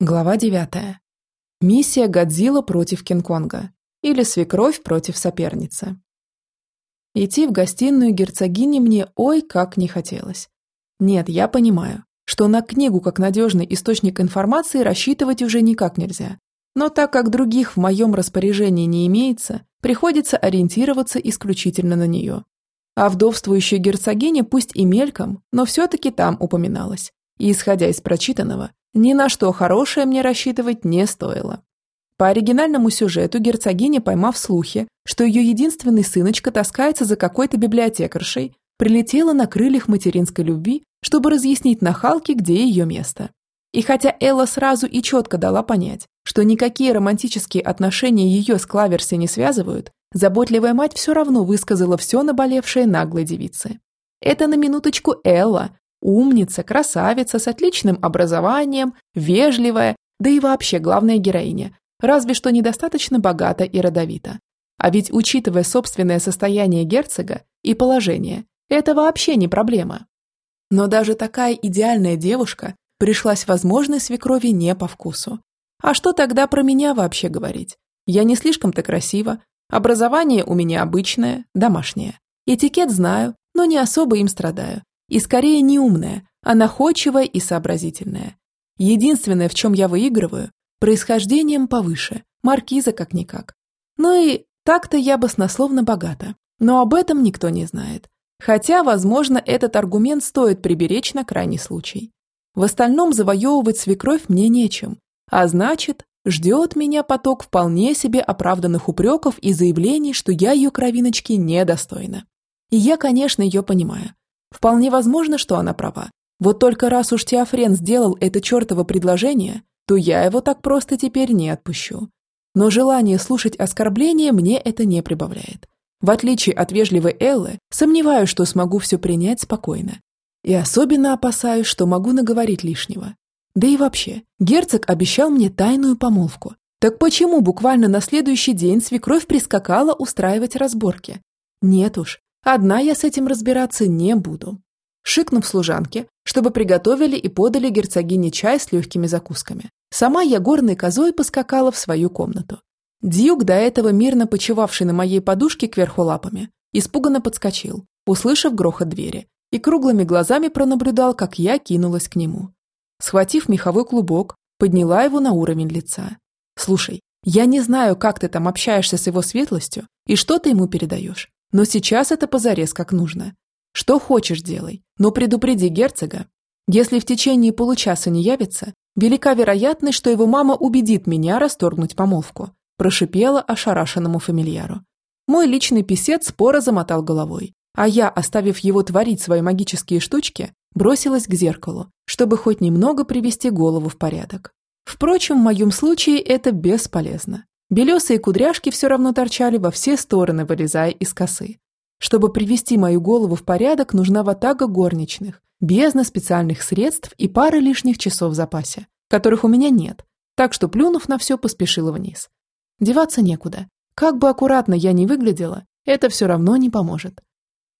Глава 9. Миссия Годзилла против Кинг-Конга. Или свекровь против соперницы. Идти в гостиную герцогини мне ой как не хотелось. Нет, я понимаю, что на книгу как надежный источник информации рассчитывать уже никак нельзя. Но так как других в моем распоряжении не имеется, приходится ориентироваться исключительно на нее. А вдовствующая герцогиня пусть и мельком, но все-таки там упоминалась. И исходя из прочитанного, ни на что хорошее мне рассчитывать не стоило. По оригинальному сюжету герцогиня, поймав слухи, что ее единственный сыночка таскается за какой-то библиотекаршей, прилетела на крыльях материнской любви, чтобы разъяснить нахалке, где ее место. И хотя Элла сразу и четко дала понять, что никакие романтические отношения ее с Клаверси не связывают, заботливая мать все равно высказала все наболевшее наглой девице. Это на минуточку Элла, Умница, красавица, с отличным образованием, вежливая, да и вообще главная героиня, разве что недостаточно богата и родовита. А ведь, учитывая собственное состояние герцога и положение, это вообще не проблема. Но даже такая идеальная девушка пришлась возможной свекрови не по вкусу. А что тогда про меня вообще говорить? Я не слишком-то красива, образование у меня обычное, домашнее. Этикет знаю, но не особо им страдаю. И скорее не умная, а находчивая и сообразительная. Единственное, в чем я выигрываю, происхождением повыше, маркиза как-никак. Ну и так-то я баснословно богата, но об этом никто не знает. Хотя, возможно, этот аргумент стоит приберечь на крайний случай. В остальном завоевывать свекровь мне нечем, а значит, ждет меня поток вполне себе оправданных упреков и заявлений, что я ее кровиночки недостойна. И я, конечно, ее понимаю. Вполне возможно, что она права. Вот только раз уж Теофрен сделал это чертово предложение, то я его так просто теперь не отпущу. Но желание слушать оскорбления мне это не прибавляет. В отличие от вежливой Эллы, сомневаюсь, что смогу все принять спокойно. И особенно опасаюсь, что могу наговорить лишнего. Да и вообще, герцог обещал мне тайную помолвку. Так почему буквально на следующий день свекровь прискакала устраивать разборки? Нет уж, Одна я с этим разбираться не буду. Шикнув служанке, чтобы приготовили и подали герцогине чай с легкими закусками. Сама я горной козой поскакала в свою комнату. Дьюк, до этого мирно почевавший на моей подушке кверху лапами, испуганно подскочил, услышав грохот двери, и круглыми глазами пронаблюдал, как я кинулась к нему. Схватив меховой клубок, подняла его на уровень лица. «Слушай, я не знаю, как ты там общаешься с его светлостью и что ты ему передаешь, но сейчас это позарез как нужно. Что хочешь делай, но предупреди герцога. Если в течение получаса не явится, велика вероятность, что его мама убедит меня расторгнуть помолвку», прошипела ошарашенному фамильяру. Мой личный писец споро замотал головой, а я, оставив его творить свои магические штучки, бросилась к зеркалу, чтобы хоть немного привести голову в порядок. Впрочем, в моем случае это бесполезно. Белесые кудряшки все равно торчали во все стороны, вылезая из косы. Чтобы привести мою голову в порядок, нужна ватага горничных, бездна специальных средств и пара лишних часов в запасе, которых у меня нет, так что, плюнув на все, поспешила вниз. Деваться некуда. Как бы аккуратно я ни выглядела, это все равно не поможет.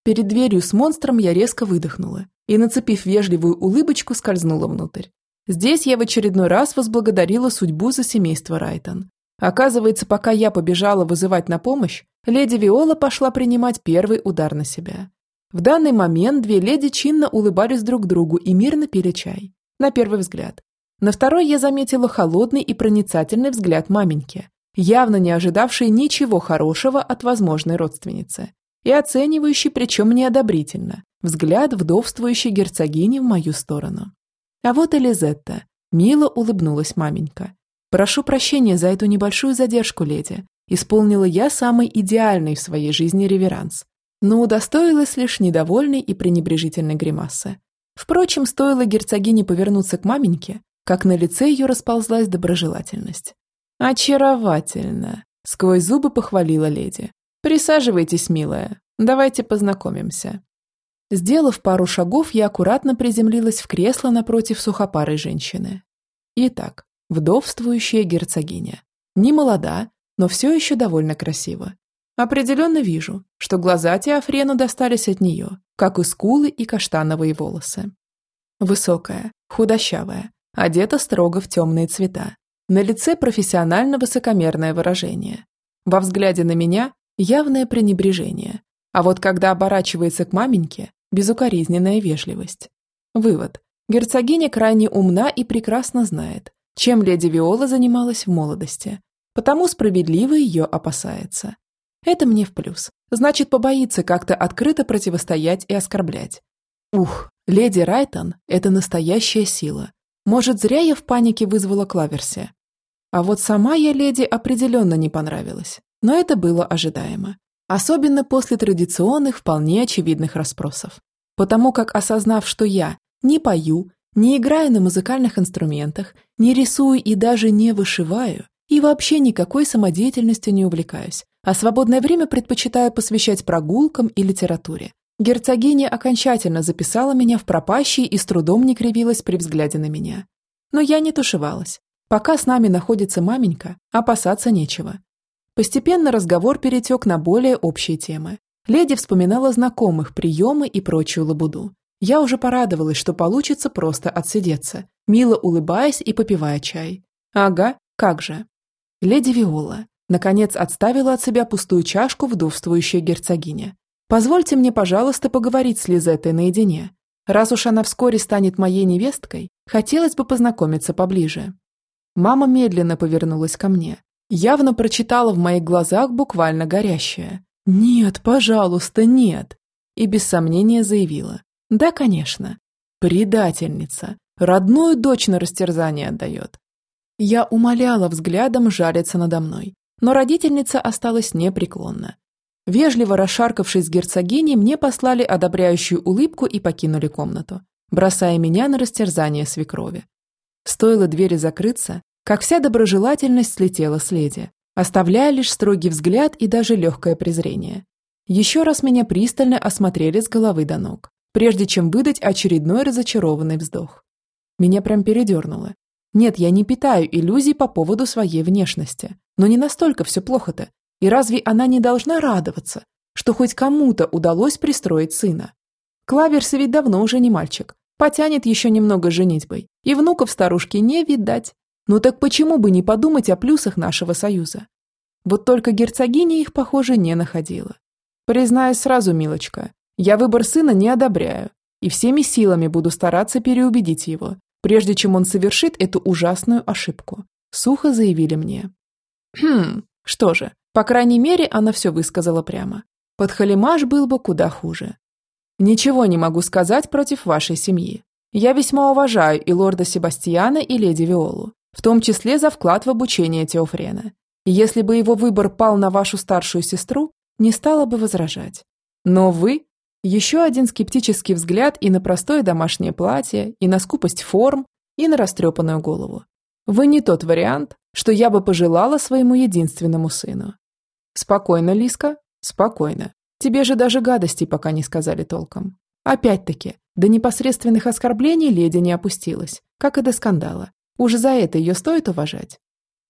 Перед дверью с монстром я резко выдохнула и, нацепив вежливую улыбочку, скользнула внутрь. Здесь я в очередной раз возблагодарила судьбу за семейство Райтон. Оказывается, пока я побежала вызывать на помощь, леди Виола пошла принимать первый удар на себя. В данный момент две леди чинно улыбались друг другу и мирно пили чай. На первый взгляд. На второй я заметила холодный и проницательный взгляд маменьки, явно не ожидавший ничего хорошего от возможной родственницы, и оценивающий, причем неодобрительно, взгляд вдовствующей герцогини в мою сторону. А вот Элизетта. Мило улыбнулась маменька. «Прошу прощения за эту небольшую задержку, леди. Исполнила я самый идеальный в своей жизни реверанс, но удостоилась лишь недовольной и пренебрежительной гримасы. Впрочем, стоило герцогине повернуться к маменьке, как на лице ее расползлась доброжелательность. «Очаровательно!» – сквозь зубы похвалила леди. «Присаживайтесь, милая, давайте познакомимся». Сделав пару шагов, я аккуратно приземлилась в кресло напротив сухопарой женщины. Итак, Вдовствующая герцогиня. Не молода, но все еще довольно красива. Определенно вижу, что глаза Теофрену достались от нее, как и скулы и каштановые волосы. Высокая, худощавая, одета строго в темные цвета. На лице профессионально высокомерное выражение. Во взгляде на меня явное пренебрежение. А вот когда оборачивается к маменьке, безукоризненная вежливость. Вывод. Герцогиня крайне умна и прекрасно знает, чем леди Виола занималась в молодости, потому справедливо ее опасается. Это мне в плюс. Значит, побоится как-то открыто противостоять и оскорблять. Ух, леди Райтон – это настоящая сила. Может, зря я в панике вызвала Клаверси. А вот сама я леди определенно не понравилась. Но это было ожидаемо. Особенно после традиционных, вполне очевидных расспросов. Потому как, осознав, что я не пою, не играю на музыкальных инструментах, не рисую и даже не вышиваю, и вообще никакой самодеятельностью не увлекаюсь, а свободное время предпочитаю посвящать прогулкам и литературе. Герцогиня окончательно записала меня в пропащие и с трудом не кривилась при взгляде на меня. Но я не тушевалась. Пока с нами находится маменька, опасаться нечего. Постепенно разговор перетек на более общие темы. Леди вспоминала знакомых, приемы и прочую лабуду. Я уже порадовалась, что получится просто отсидеться, мило улыбаясь и попивая чай. Ага, как же. Леди Виола, наконец, отставила от себя пустую чашку вдовствующая герцогиня. Позвольте мне, пожалуйста, поговорить с Лизеттой наедине. Раз уж она вскоре станет моей невесткой, хотелось бы познакомиться поближе. Мама медленно повернулась ко мне. Явно прочитала в моих глазах буквально горящее. «Нет, пожалуйста, нет!» И без сомнения заявила. Да, конечно. Предательница. Родную дочь на растерзание отдает. Я умоляла взглядом жариться надо мной, но родительница осталась непреклонна. Вежливо расшаркавшись с герцогиней, мне послали одобряющую улыбку и покинули комнату, бросая меня на растерзание свекрови. Стоило двери закрыться, как вся доброжелательность слетела с леди, оставляя лишь строгий взгляд и даже легкое презрение. Еще раз меня пристально осмотрели с головы до ног прежде чем выдать очередной разочарованный вздох. Меня прям передернуло. Нет, я не питаю иллюзий по поводу своей внешности. Но не настолько все плохо-то. И разве она не должна радоваться, что хоть кому-то удалось пристроить сына? Клаверс ведь давно уже не мальчик. Потянет еще немного женитьбой. И внуков старушки не видать. Ну так почему бы не подумать о плюсах нашего союза? Вот только герцогиня их, похоже, не находила. Признаюсь сразу, милочка, я выбор сына не одобряю и всеми силами буду стараться переубедить его, прежде чем он совершит эту ужасную ошибку», – сухо заявили мне. Хм, что же, по крайней мере, она все высказала прямо. Подхалимаш был бы куда хуже. Ничего не могу сказать против вашей семьи. Я весьма уважаю и лорда Себастьяна, и леди Виолу, в том числе за вклад в обучение Теофрена. И если бы его выбор пал на вашу старшую сестру, не стала бы возражать. Но вы еще один скептический взгляд и на простое домашнее платье, и на скупость форм, и на растрепанную голову. Вы не тот вариант, что я бы пожелала своему единственному сыну. Спокойно, Лиска, спокойно. Тебе же даже гадостей пока не сказали толком. Опять-таки, до непосредственных оскорблений леди не опустилась, как и до скандала. Уже за это ее стоит уважать.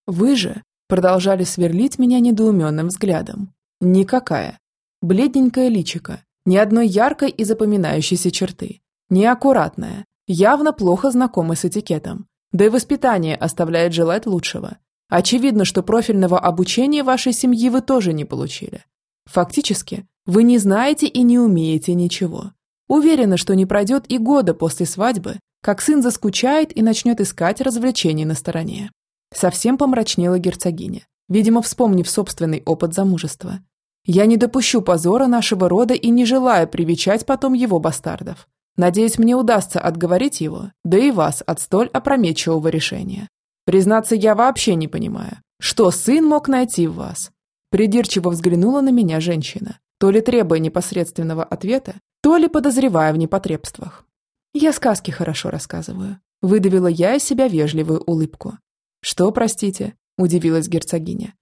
Вы же продолжали сверлить меня недоуменным взглядом. Никакая. Бледненькая личика, ни одной яркой и запоминающейся черты. Неаккуратная, явно плохо знакома с этикетом. Да и воспитание оставляет желать лучшего. Очевидно, что профильного обучения вашей семьи вы тоже не получили. Фактически, вы не знаете и не умеете ничего. Уверена, что не пройдет и года после свадьбы, как сын заскучает и начнет искать развлечений на стороне. Совсем помрачнела герцогиня, видимо, вспомнив собственный опыт замужества. Я не допущу позора нашего рода и не желаю привечать потом его бастардов. Надеюсь, мне удастся отговорить его, да и вас от столь опрометчивого решения. Признаться, я вообще не понимаю, что сын мог найти в вас. Придирчиво взглянула на меня женщина, то ли требуя непосредственного ответа, то ли подозревая в непотребствах. Я сказки хорошо рассказываю. Выдавила я из себя вежливую улыбку. Что, простите? Удивилась герцогиня.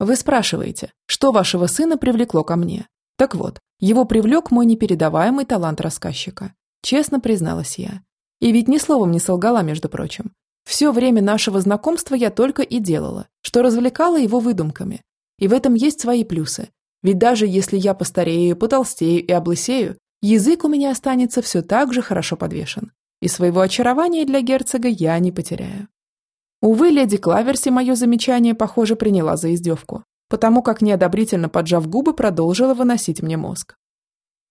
Вы спрашиваете, что вашего сына привлекло ко мне? Так вот, его привлек мой непередаваемый талант рассказчика. Честно призналась я. И ведь ни словом не солгала, между прочим. Все время нашего знакомства я только и делала, что развлекала его выдумками. И в этом есть свои плюсы. Ведь даже если я постарею, потолстею и облысею, язык у меня останется все так же хорошо подвешен. и своего очарования для герцога я не потеряю. Увы, леди Клаверси мое замечание, похоже, приняла за издевку, потому как неодобрительно поджав губы, продолжила выносить мне мозг.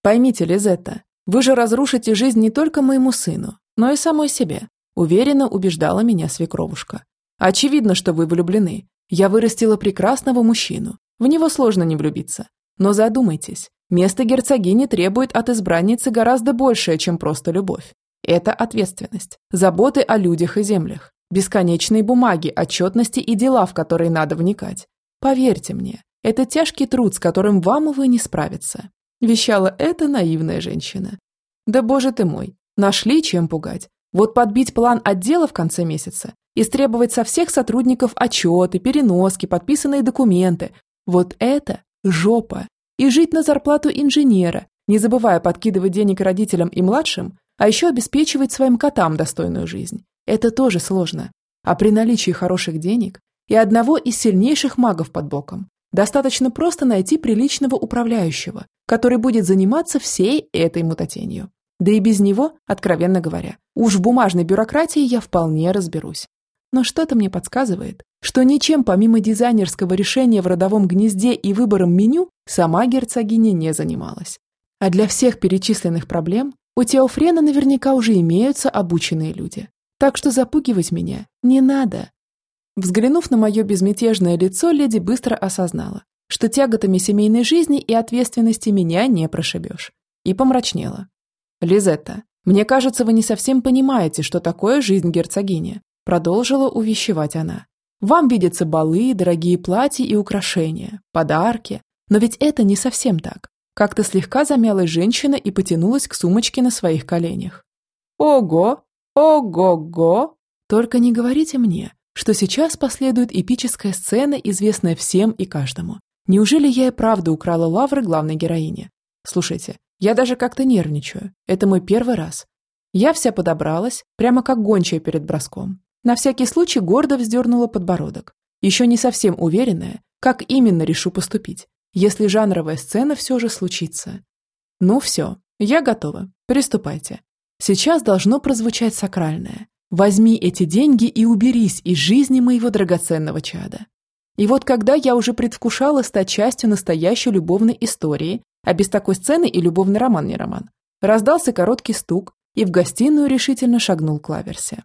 Поймите, Лизетта, вы же разрушите жизнь не только моему сыну, но и самой себе, уверенно убеждала меня свекровушка. Очевидно, что вы влюблены. Я вырастила прекрасного мужчину. В него сложно не влюбиться. Но задумайтесь, место герцогини требует от избранницы гораздо большее, чем просто любовь. Это ответственность, заботы о людях и землях, бесконечные бумаги, отчетности и дела, в которые надо вникать. Поверьте мне, это тяжкий труд, с которым вам, увы, не справиться. Вещала эта наивная женщина. Да боже ты мой, нашли чем пугать. Вот подбить план отдела в конце месяца, истребовать со всех сотрудников отчеты, переноски, подписанные документы. Вот это жопа. И жить на зарплату инженера, не забывая подкидывать денег родителям и младшим, а еще обеспечивать своим котам достойную жизнь. Это тоже сложно. А при наличии хороших денег и одного из сильнейших магов под боком, достаточно просто найти приличного управляющего, который будет заниматься всей этой мутатенью. Да и без него, откровенно говоря, уж в бумажной бюрократии я вполне разберусь. Но что-то мне подсказывает, что ничем помимо дизайнерского решения в родовом гнезде и выбором меню сама герцогиня не занималась. А для всех перечисленных проблем у Теофрена наверняка уже имеются обученные люди. Так что запугивать меня не надо. Взглянув на мое безмятежное лицо, леди быстро осознала, что тяготами семейной жизни и ответственности меня не прошибешь. И помрачнела. «Лизетта, мне кажется, вы не совсем понимаете, что такое жизнь герцогини», продолжила увещевать она. «Вам видятся балы, дорогие платья и украшения, подарки. Но ведь это не совсем так». Как-то слегка замялась женщина и потянулась к сумочке на своих коленях. «Ого! Ого-го!» «Только не говорите мне, что сейчас последует эпическая сцена, известная всем и каждому. Неужели я и правда украла лавры главной героини? Слушайте, я даже как-то нервничаю. Это мой первый раз. Я вся подобралась, прямо как гончая перед броском. На всякий случай гордо вздернула подбородок. Еще не совсем уверенная, как именно решу поступить, если жанровая сцена все же случится. Ну все, я готова. Приступайте. Сейчас должно прозвучать сакральное. Возьми эти деньги и уберись из жизни моего драгоценного чада. И вот когда я уже предвкушала стать частью настоящей любовной истории, а без такой сцены и любовный роман не роман, раздался короткий стук, и в гостиную решительно шагнул Клаверси.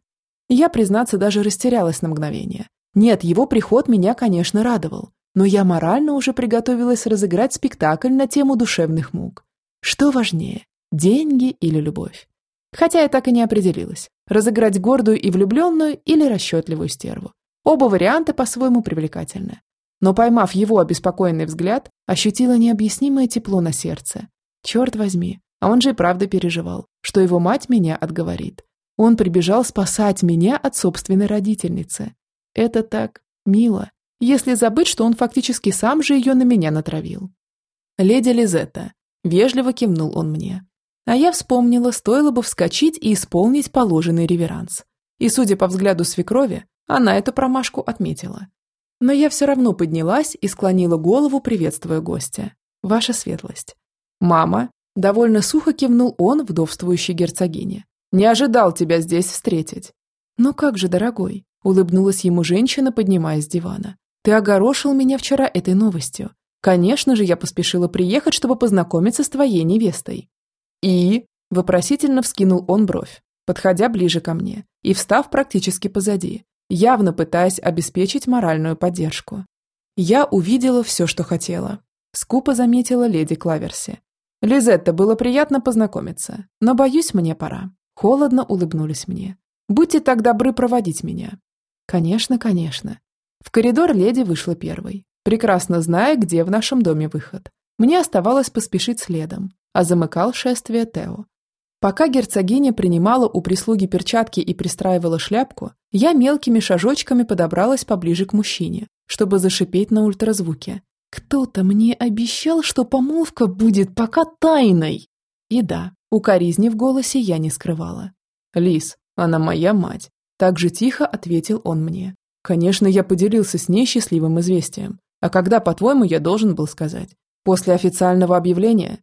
Я, признаться, даже растерялась на мгновение. Нет, его приход меня, конечно, радовал, но я морально уже приготовилась разыграть спектакль на тему душевных мук. Что важнее, деньги или любовь? Хотя я так и не определилась, разыграть гордую и влюбленную или расчетливую стерву. Оба варианта по-своему привлекательны. Но поймав его обеспокоенный взгляд, ощутила необъяснимое тепло на сердце. Черт возьми, а он же и правда переживал, что его мать меня отговорит. Он прибежал спасать меня от собственной родительницы. Это так мило, если забыть, что он фактически сам же ее на меня натравил. «Леди Лизетта», — вежливо кивнул он мне. А я вспомнила, стоило бы вскочить и исполнить положенный реверанс. И, судя по взгляду свекрови, она эту промашку отметила. Но я все равно поднялась и склонила голову, приветствуя гостя. Ваша светлость. Мама, довольно сухо кивнул он вдовствующей герцогине. Не ожидал тебя здесь встретить. Ну как же, дорогой, улыбнулась ему женщина, поднимаясь с дивана. Ты огорошил меня вчера этой новостью. Конечно же, я поспешила приехать, чтобы познакомиться с твоей невестой. И вопросительно вскинул он бровь, подходя ближе ко мне и встав практически позади, явно пытаясь обеспечить моральную поддержку. Я увидела все, что хотела. Скупо заметила леди Клаверси. «Лизетта, было приятно познакомиться, но, боюсь, мне пора». Холодно улыбнулись мне. «Будьте так добры проводить меня». «Конечно, конечно». В коридор леди вышла первой, прекрасно зная, где в нашем доме выход. Мне оставалось поспешить следом, а замыкал шествие Тео. Пока герцогиня принимала у прислуги перчатки и пристраивала шляпку, я мелкими шажочками подобралась поближе к мужчине, чтобы зашипеть на ультразвуке. Кто-то мне обещал, что помолвка будет пока тайной. И да, укоризни в голосе я не скрывала. «Лис, она моя мать», – так же тихо ответил он мне. Конечно, я поделился с ней счастливым известием. А когда, по-твоему, я должен был сказать? После официального объявления?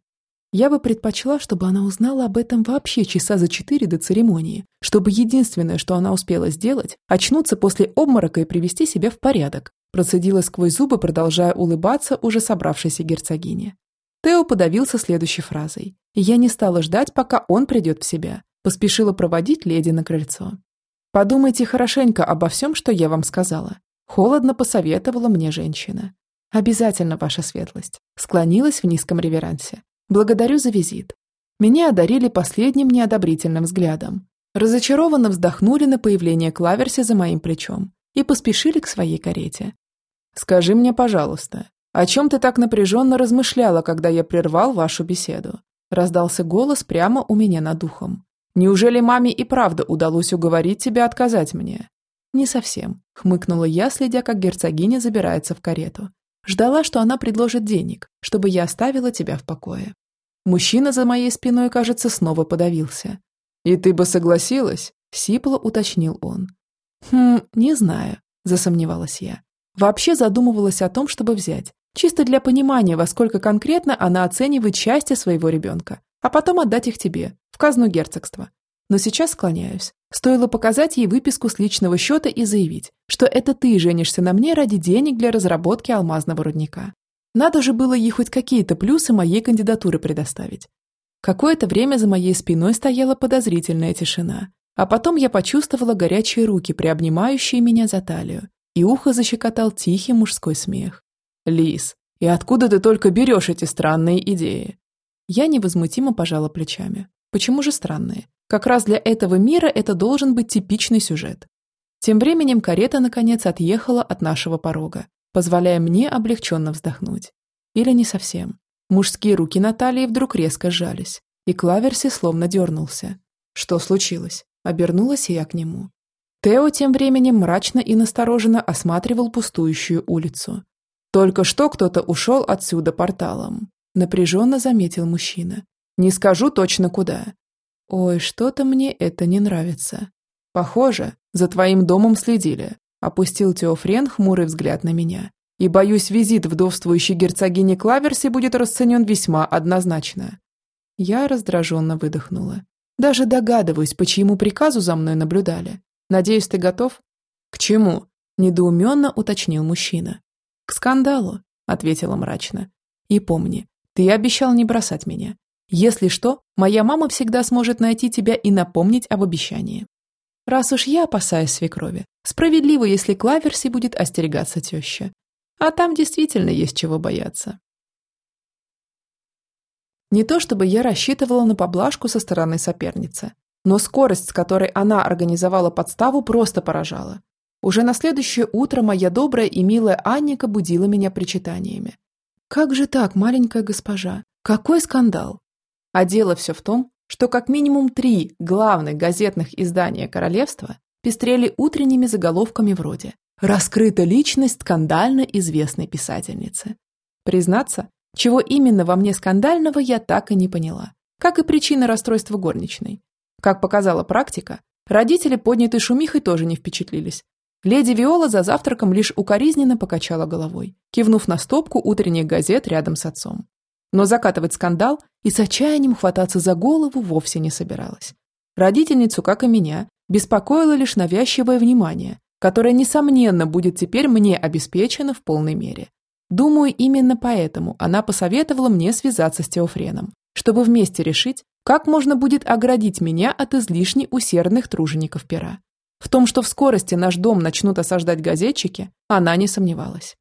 Я бы предпочла, чтобы она узнала об этом вообще часа за четыре до церемонии, чтобы единственное, что она успела сделать, очнуться после обморока и привести себя в порядок, процедила сквозь зубы, продолжая улыбаться уже собравшейся герцогине. Тео подавился следующей фразой. Я не стала ждать, пока он придет в себя. Поспешила проводить леди на крыльцо. «Подумайте хорошенько обо всем, что я вам сказала». Холодно посоветовала мне женщина. «Обязательно, ваша светлость», склонилась в низком реверансе. «Благодарю за визит». Меня одарили последним неодобрительным взглядом. Разочарованно вздохнули на появление Клаверси за моим плечом и поспешили к своей карете. «Скажи мне, пожалуйста, о чем ты так напряженно размышляла, когда я прервал вашу беседу?» Раздался голос прямо у меня над ухом. «Неужели маме и правда удалось уговорить тебя отказать мне?» «Не совсем», — хмыкнула я, следя, как герцогиня забирается в карету. Ждала, что она предложит денег, чтобы я оставила тебя в покое. Мужчина за моей спиной, кажется, снова подавился. «И ты бы согласилась?» – сипло уточнил он. «Хм, не знаю», – засомневалась я. Вообще задумывалась о том, чтобы взять. Чисто для понимания, во сколько конкретно она оценивает счастье своего ребенка, а потом отдать их тебе, в казну герцогства. Но сейчас склоняюсь. Стоило показать ей выписку с личного счета и заявить, что это ты женишься на мне ради денег для разработки алмазного рудника. Надо же было ей хоть какие-то плюсы моей кандидатуры предоставить. Какое-то время за моей спиной стояла подозрительная тишина, а потом я почувствовала горячие руки, приобнимающие меня за талию, и ухо защекотал тихий мужской смех. «Лис, и откуда ты только берешь эти странные идеи?» Я невозмутимо пожала плечами. Почему же странные? Как раз для этого мира это должен быть типичный сюжет. Тем временем карета, наконец, отъехала от нашего порога, позволяя мне облегченно вздохнуть. Или не совсем. Мужские руки Натальи вдруг резко сжались, и Клаверси словно дернулся. Что случилось? Обернулась я к нему. Тео тем временем мрачно и настороженно осматривал пустующую улицу. «Только что кто-то ушел отсюда порталом», – напряженно заметил мужчина. «Не скажу точно куда, Ой, что-то мне это не нравится. Похоже, за твоим домом следили. Опустил Теофрен хмурый взгляд на меня. И, боюсь, визит вдовствующей герцогини Клаверси будет расценен весьма однозначно. Я раздраженно выдохнула. Даже догадываюсь, по чьему приказу за мной наблюдали. Надеюсь, ты готов? К чему? Недоуменно уточнил мужчина. К скандалу, ответила мрачно. И помни, ты обещал не бросать меня. Если что, моя мама всегда сможет найти тебя и напомнить об обещании. Раз уж я опасаюсь свекрови, справедливо, если Клаверси будет остерегаться теща. А там действительно есть чего бояться. Не то чтобы я рассчитывала на поблажку со стороны соперницы, но скорость, с которой она организовала подставу, просто поражала. Уже на следующее утро моя добрая и милая Анника будила меня причитаниями. «Как же так, маленькая госпожа? Какой скандал? А дело все в том, что как минимум три главных газетных издания королевства пестрели утренними заголовками вроде «Раскрыта личность скандально известной писательницы». Признаться, чего именно во мне скандального, я так и не поняла, как и причина расстройства горничной. Как показала практика, родители поднятой шумихой тоже не впечатлились. Леди Виола за завтраком лишь укоризненно покачала головой, кивнув на стопку утренних газет рядом с отцом. Но закатывать скандал и с отчаянием хвататься за голову вовсе не собиралась. Родительницу, как и меня, беспокоило лишь навязчивое внимание, которое, несомненно, будет теперь мне обеспечено в полной мере. Думаю, именно поэтому она посоветовала мне связаться с Теофреном, чтобы вместе решить, как можно будет оградить меня от излишне усердных тружеников пера. В том, что в скорости наш дом начнут осаждать газетчики, она не сомневалась.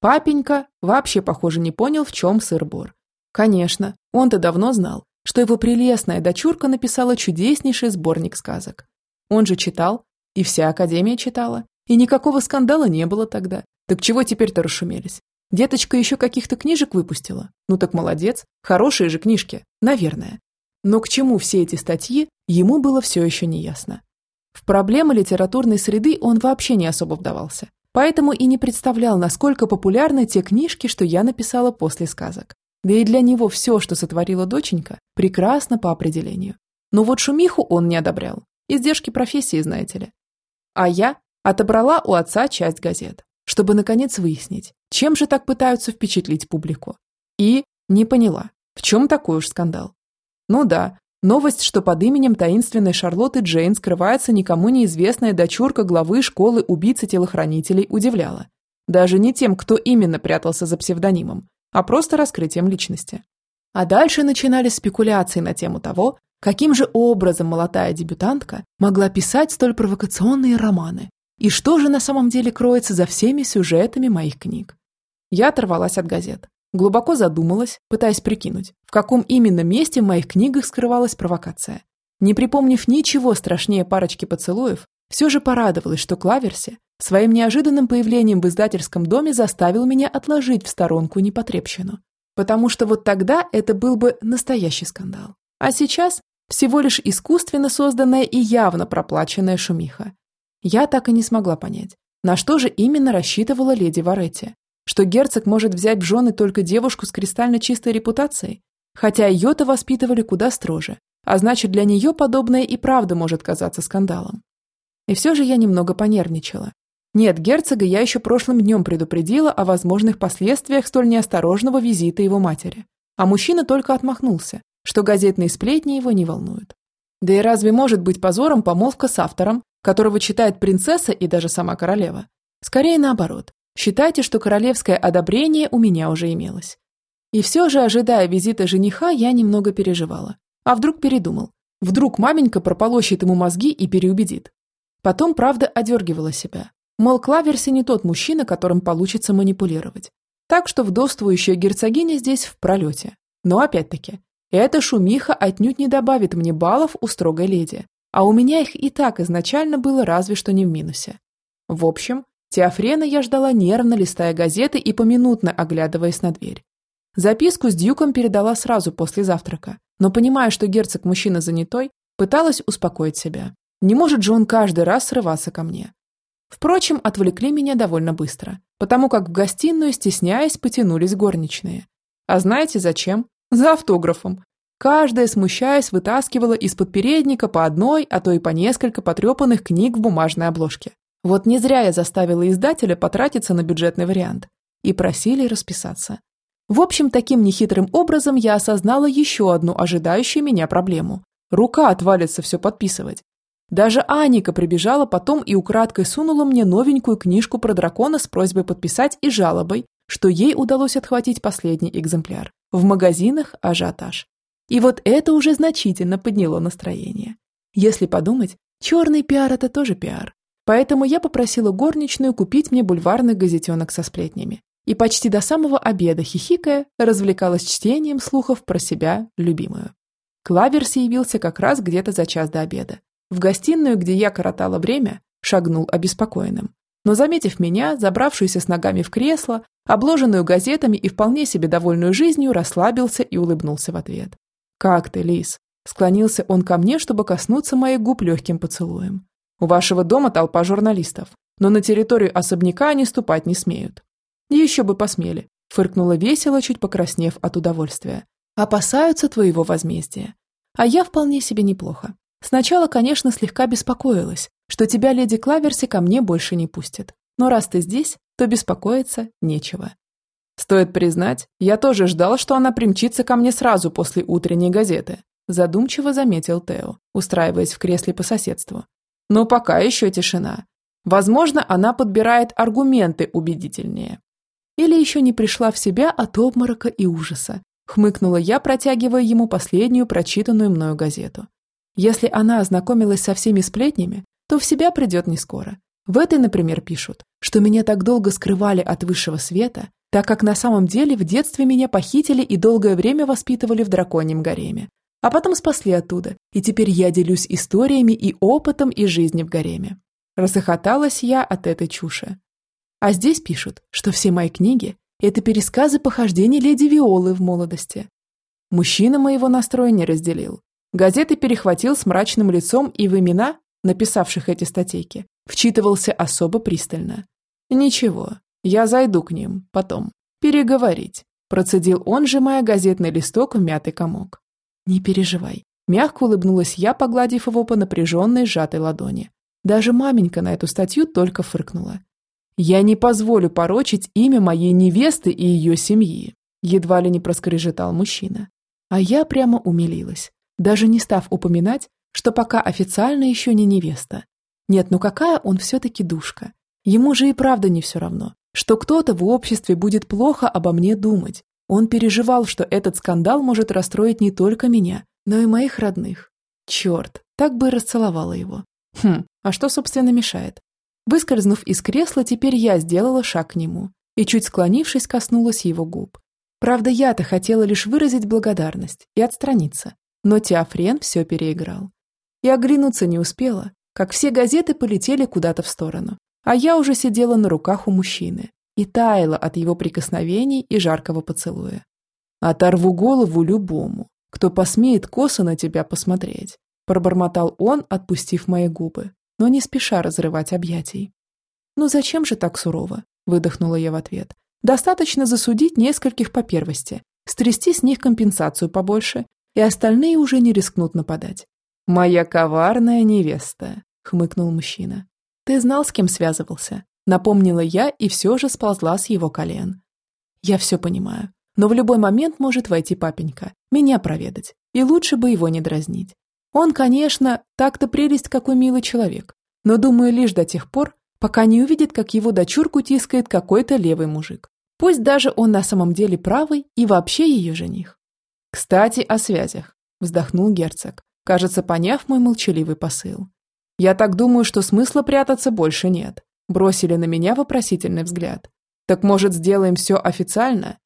Папенька вообще, похоже, не понял, в чем сыр-бор. Конечно, он-то давно знал, что его прелестная дочурка написала чудеснейший сборник сказок. Он же читал, и вся Академия читала, и никакого скандала не было тогда. Так чего теперь-то расшумелись? Деточка еще каких-то книжек выпустила? Ну так молодец, хорошие же книжки, наверное. Но к чему все эти статьи, ему было все еще не ясно. В проблемы литературной среды он вообще не особо вдавался, поэтому и не представлял, насколько популярны те книжки, что я написала после сказок. Да и для него все, что сотворила доченька, прекрасно по определению. Но вот шумиху он не одобрял. Издержки профессии, знаете ли. А я отобрала у отца часть газет, чтобы наконец выяснить, чем же так пытаются впечатлить публику. И не поняла, В чем такой уж скандал? Ну да, новость, что под именем таинственной Шарлотты Джейн скрывается никому неизвестная дочурка главы школы убийцы-телохранителей, удивляла. Даже не тем, кто именно прятался за псевдонимом, а просто раскрытием личности. А дальше начинались спекуляции на тему того, каким же образом молодая дебютантка могла писать столь провокационные романы, и что же на самом деле кроется за всеми сюжетами моих книг. Я оторвалась от газет, глубоко задумалась, пытаясь прикинуть, в каком именно месте в моих книгах скрывалась провокация. Не припомнив ничего страшнее парочки поцелуев, все же порадовалась, что Клаверси своим неожиданным появлением в издательском доме заставил меня отложить в сторонку непотребщину. Потому что вот тогда это был бы настоящий скандал. А сейчас всего лишь искусственно созданная и явно проплаченная шумиха. Я так и не смогла понять, на что же именно рассчитывала леди Варетти. Что герцог может взять в жены только девушку с кристально чистой репутацией, хотя ее-то воспитывали куда строже, а значит для нее подобное и правда может казаться скандалом. И все же я немного понервничала. Нет, герцога я еще прошлым днем предупредила о возможных последствиях столь неосторожного визита его матери. А мужчина только отмахнулся, что газетные сплетни его не волнуют. Да и разве может быть позором помолвка с автором, которого читает принцесса и даже сама королева? Скорее наоборот. Считайте, что королевское одобрение у меня уже имелось. И все же, ожидая визита жениха, я немного переживала. А вдруг передумал? Вдруг маменька прополощет ему мозги и переубедит? Потом, правда, одергивала себя. Мол, Клаверси не тот мужчина, которым получится манипулировать. Так что вдовствующая герцогиня здесь в пролете. Но опять-таки, эта шумиха отнюдь не добавит мне баллов у строгой леди, а у меня их и так изначально было разве что не в минусе. В общем, Теофрена я ждала нервно, листая газеты и поминутно оглядываясь на дверь. Записку с Дьюком передала сразу после завтрака, но, понимая, что герцог мужчина занятой, пыталась успокоить себя. Не может же он каждый раз срываться ко мне. Впрочем, отвлекли меня довольно быстро, потому как в гостиную, стесняясь, потянулись горничные. А знаете зачем? За автографом. Каждая, смущаясь, вытаскивала из-под передника по одной, а то и по несколько потрепанных книг в бумажной обложке. Вот не зря я заставила издателя потратиться на бюджетный вариант. И просили расписаться. В общем, таким нехитрым образом я осознала еще одну ожидающую меня проблему. Рука отвалится все подписывать. Даже Аника прибежала потом и украдкой сунула мне новенькую книжку про дракона с просьбой подписать и жалобой, что ей удалось отхватить последний экземпляр. В магазинах ажиотаж. И вот это уже значительно подняло настроение. Если подумать, черный пиар – это тоже пиар. Поэтому я попросила горничную купить мне бульварный газетенок со сплетнями. И почти до самого обеда, хихикая, развлекалась чтением слухов про себя, любимую. Клаверс явился как раз где-то за час до обеда. В гостиную, где я коротала время, шагнул обеспокоенным. Но, заметив меня, забравшуюся с ногами в кресло, обложенную газетами и вполне себе довольную жизнью, расслабился и улыбнулся в ответ. «Как ты, Лис?» Склонился он ко мне, чтобы коснуться моих губ легким поцелуем. «У вашего дома толпа журналистов, но на территорию особняка они ступать не смеют». «Еще бы посмели», – фыркнула весело, чуть покраснев от удовольствия. «Опасаются твоего возмездия. А я вполне себе неплохо. Сначала, конечно, слегка беспокоилась, что тебя леди Клаверси ко мне больше не пустит. Но раз ты здесь, то беспокоиться нечего. Стоит признать, я тоже ждал, что она примчится ко мне сразу после утренней газеты, задумчиво заметил Тео, устраиваясь в кресле по соседству. Но пока еще тишина. Возможно, она подбирает аргументы убедительнее. Или еще не пришла в себя от обморока и ужаса, хмыкнула я, протягивая ему последнюю прочитанную мною газету. Если она ознакомилась со всеми сплетнями, то в себя придет не скоро. В этой, например, пишут, что меня так долго скрывали от высшего света, так как на самом деле в детстве меня похитили и долгое время воспитывали в драконьем гареме. А потом спасли оттуда, и теперь я делюсь историями и опытом из жизни в гареме. Расохоталась я от этой чуши. А здесь пишут, что все мои книги – это пересказы похождений леди Виолы в молодости. Мужчина моего настроя не разделил. Газеты перехватил с мрачным лицом и в имена, написавших эти статейки, вчитывался особо пристально. «Ничего, я зайду к ним, потом. Переговорить», процедил он, сжимая газетный листок в мятый комок. «Не переживай», мягко улыбнулась я, погладив его по напряженной сжатой ладони. Даже маменька на эту статью только фыркнула. «Я не позволю порочить имя моей невесты и ее семьи», едва ли не проскрежетал мужчина. А я прямо умилилась, даже не став упоминать, что пока официально еще не невеста. Нет, ну какая он все-таки душка. Ему же и правда не все равно, что кто-то в обществе будет плохо обо мне думать. Он переживал, что этот скандал может расстроить не только меня, но и моих родных. Черт, так бы и расцеловала его. Хм, а что, собственно, мешает? Выскользнув из кресла, теперь я сделала шаг к нему и, чуть склонившись, коснулась его губ. Правда, я-то хотела лишь выразить благодарность и отстраниться, но Теофрен все переиграл. И оглянуться не успела, как все газеты полетели куда-то в сторону, а я уже сидела на руках у мужчины и таяла от его прикосновений и жаркого поцелуя. «Оторву голову любому, кто посмеет косо на тебя посмотреть», пробормотал он, отпустив мои губы, но не спеша разрывать объятий. «Ну зачем же так сурово?» – выдохнула я в ответ, Достаточно засудить нескольких по первости, стрясти с них компенсацию побольше, и остальные уже не рискнут нападать. «Моя коварная невеста», — хмыкнул мужчина. «Ты знал, с кем связывался?» Напомнила я и все же сползла с его колен. «Я все понимаю, но в любой момент может войти папенька, меня проведать, и лучше бы его не дразнить. Он, конечно, так-то прелесть какой милый человек, но думаю лишь до тех пор, пока не увидит, как его дочурку тискает какой-то левый мужик. Пусть даже он на самом деле правый и вообще ее жених. «Кстати, о связях», – вздохнул герцог, кажется, поняв мой молчаливый посыл. «Я так думаю, что смысла прятаться больше нет», – бросили на меня вопросительный взгляд. «Так, может, сделаем все официально?»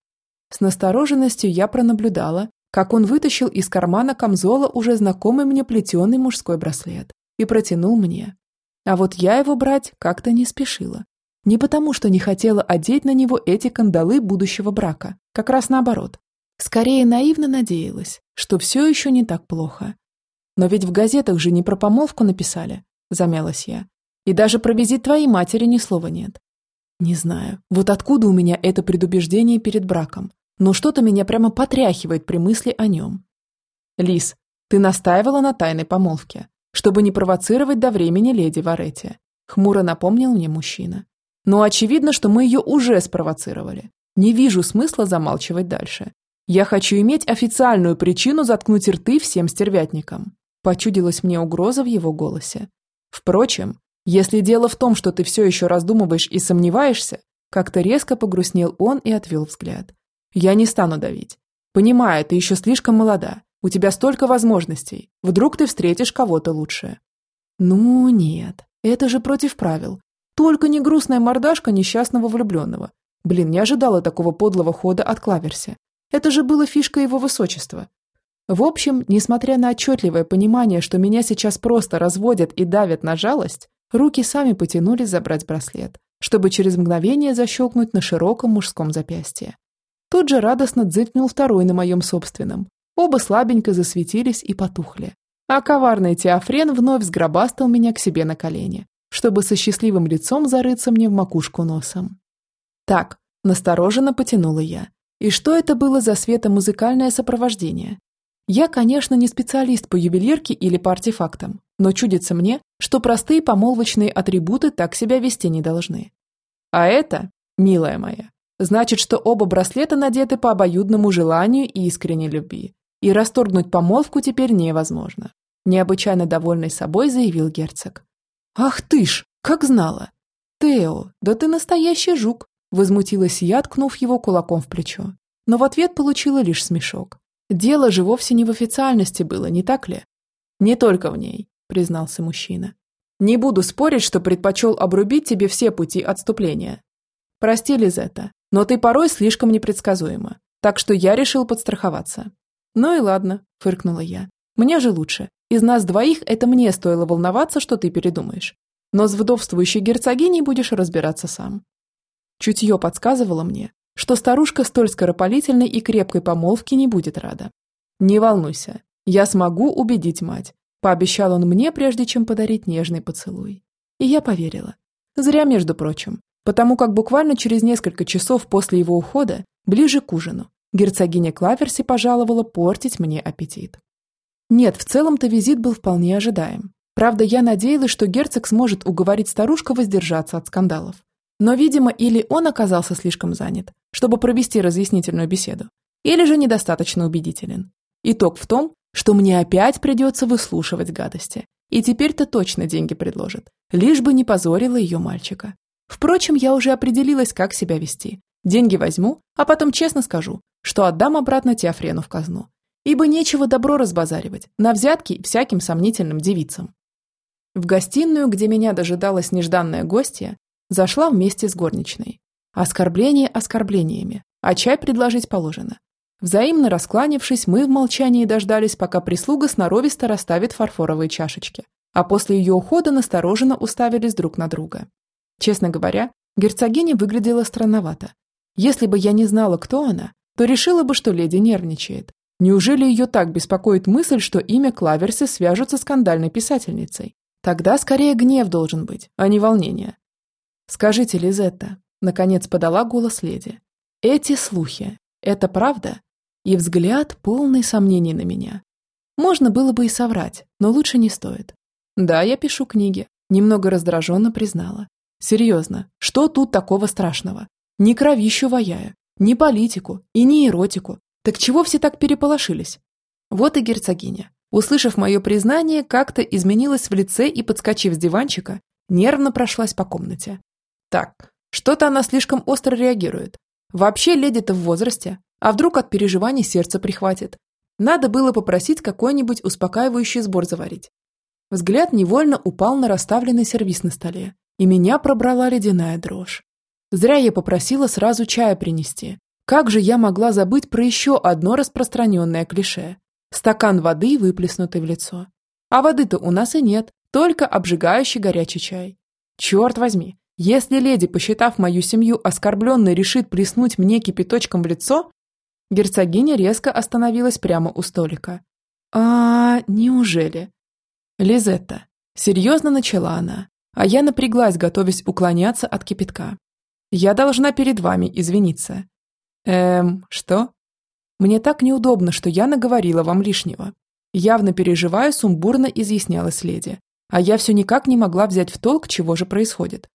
С настороженностью я пронаблюдала, как он вытащил из кармана камзола уже знакомый мне плетеный мужской браслет и протянул мне. А вот я его брать как-то не спешила. Не потому, что не хотела одеть на него эти кандалы будущего брака, как раз наоборот. Скорее наивно надеялась, что все еще не так плохо. Но ведь в газетах же не про помолвку написали, замялась я. И даже про визит твоей матери ни слова нет. Не знаю, вот откуда у меня это предубеждение перед браком, но что-то меня прямо потряхивает при мысли о нем. Лис, ты настаивала на тайной помолвке чтобы не провоцировать до времени леди Варетти», — хмуро напомнил мне мужчина. «Но очевидно, что мы ее уже спровоцировали. Не вижу смысла замалчивать дальше. Я хочу иметь официальную причину заткнуть рты всем стервятникам». Почудилась мне угроза в его голосе. «Впрочем, если дело в том, что ты все еще раздумываешь и сомневаешься, как-то резко погрустнел он и отвел взгляд. Я не стану давить. Понимаю, ты еще слишком молода, у тебя столько возможностей. Вдруг ты встретишь кого-то лучше. Ну, нет. Это же против правил. Только не грустная мордашка несчастного влюбленного. Блин, не ожидала такого подлого хода от Клаверси. Это же было фишка его высочества. В общем, несмотря на отчетливое понимание, что меня сейчас просто разводят и давят на жалость, руки сами потянулись забрать браслет, чтобы через мгновение защелкнуть на широком мужском запястье. Тут же радостно дзыкнул второй на моем собственном, Оба слабенько засветились и потухли. А коварный Теофрен вновь сгробастал меня к себе на колени, чтобы со счастливым лицом зарыться мне в макушку носом. Так, настороженно потянула я. И что это было за светомузыкальное сопровождение? Я, конечно, не специалист по ювелирке или по артефактам, но чудится мне, что простые помолвочные атрибуты так себя вести не должны. А это, милая моя, значит, что оба браслета надеты по обоюдному желанию и искренней любви, и расторгнуть помолвку теперь невозможно. Необычайно довольный собой заявил герцог. «Ах ты ж, как знала!» «Тео, да ты настоящий жук!» Возмутилась я, ткнув его кулаком в плечо. Но в ответ получила лишь смешок. Дело же вовсе не в официальности было, не так ли? «Не только в ней», признался мужчина. «Не буду спорить, что предпочел обрубить тебе все пути отступления. Прости, Лизетта, но ты порой слишком непредсказуема, так что я решил подстраховаться. «Ну и ладно», – фыркнула я. «Мне же лучше. Из нас двоих это мне стоило волноваться, что ты передумаешь. Но с вдовствующей герцогиней будешь разбираться сам». Чутье подсказывало мне, что старушка столь скоропалительной и крепкой помолвки не будет рада. «Не волнуйся, я смогу убедить мать», – пообещал он мне, прежде чем подарить нежный поцелуй. И я поверила. Зря, между прочим, потому как буквально через несколько часов после его ухода, ближе к ужину, Герцогиня Клаверси пожаловала портить мне аппетит. Нет, в целом-то визит был вполне ожидаем. Правда, я надеялась, что герцог сможет уговорить старушку воздержаться от скандалов. Но, видимо, или он оказался слишком занят, чтобы провести разъяснительную беседу, или же недостаточно убедителен. Итог в том, что мне опять придется выслушивать гадости. И теперь-то точно деньги предложит, лишь бы не позорила ее мальчика. Впрочем, я уже определилась, как себя вести. Деньги возьму, а потом честно скажу, что отдам обратно Теофрену в казну. Ибо нечего добро разбазаривать на взятки всяким сомнительным девицам. В гостиную, где меня дожидалась нежданная гостья, зашла вместе с горничной. Оскорбление оскорблениями, а чай предложить положено. Взаимно раскланившись, мы в молчании дождались, пока прислуга сноровисто расставит фарфоровые чашечки, а после ее ухода настороженно уставились друг на друга. Честно говоря, герцогиня выглядела странновато. Если бы я не знала, кто она, то решила бы, что леди нервничает. Неужели ее так беспокоит мысль, что имя Клаверси свяжутся с скандальной писательницей? Тогда скорее гнев должен быть, а не волнение. «Скажите, Лизетта», — наконец подала голос леди, — «эти слухи, это правда?» и взгляд полный сомнений на меня. Можно было бы и соврать, но лучше не стоит. Да, я пишу книги, немного раздраженно признала. Серьезно, что тут такого страшного? Ни кровищу ваяю, ни политику и ни эротику. Так чего все так переполошились? Вот и герцогиня. Услышав мое признание, как-то изменилась в лице и, подскочив с диванчика, нервно прошлась по комнате. Так, что-то она слишком остро реагирует. Вообще леди-то в возрасте, а вдруг от переживаний сердце прихватит? Надо было попросить какой-нибудь успокаивающий сбор заварить. Взгляд невольно упал на расставленный сервиз на столе, и меня пробрала ледяная дрожь. Зря я попросила сразу чая принести. Как же я могла забыть про еще одно распространенное клише? Стакан воды, выплеснутый в лицо. А воды-то у нас и нет, только обжигающий горячий чай. Черт возьми, если леди, посчитав мою семью оскорбленной, решит плеснуть мне кипяточком в лицо, Герцогиня резко остановилась прямо у столика. «А, неужели?» «Лизетта», — серьезно начала она, а я напряглась, готовясь уклоняться от кипятка. «Я должна перед вами извиниться». «Эм, что?» «Мне так неудобно, что я наговорила вам лишнего». Явно переживая, сумбурно изъяснялась леди, а я все никак не могла взять в толк, чего же происходит.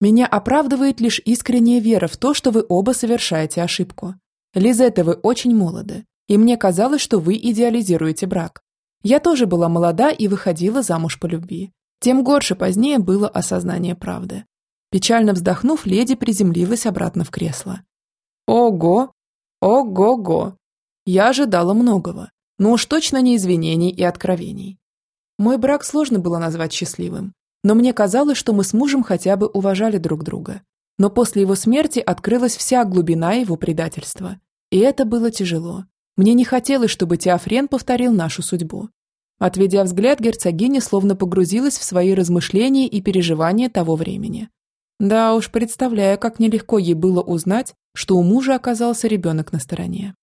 Меня оправдывает лишь искренняя вера в то, что вы оба совершаете ошибку. Лизетта, вы очень молоды, и мне казалось, что вы идеализируете брак. Я тоже была молода и выходила замуж по любви. Тем горше позднее было осознание правды. Печально вздохнув, леди приземлилась обратно в кресло. Ого! Ого-го! Я ожидала многого, но уж точно не извинений и откровений. Мой брак сложно было назвать счастливым, но мне казалось, что мы с мужем хотя бы уважали друг друга, но после его смерти открылась вся глубина его предательства. И это было тяжело. Мне не хотелось, чтобы Теофрен повторил нашу судьбу. Отведя взгляд, герцогиня словно погрузилась в свои размышления и переживания того времени. Да уж, представляю, как нелегко ей было узнать, что у мужа оказался ребенок на стороне.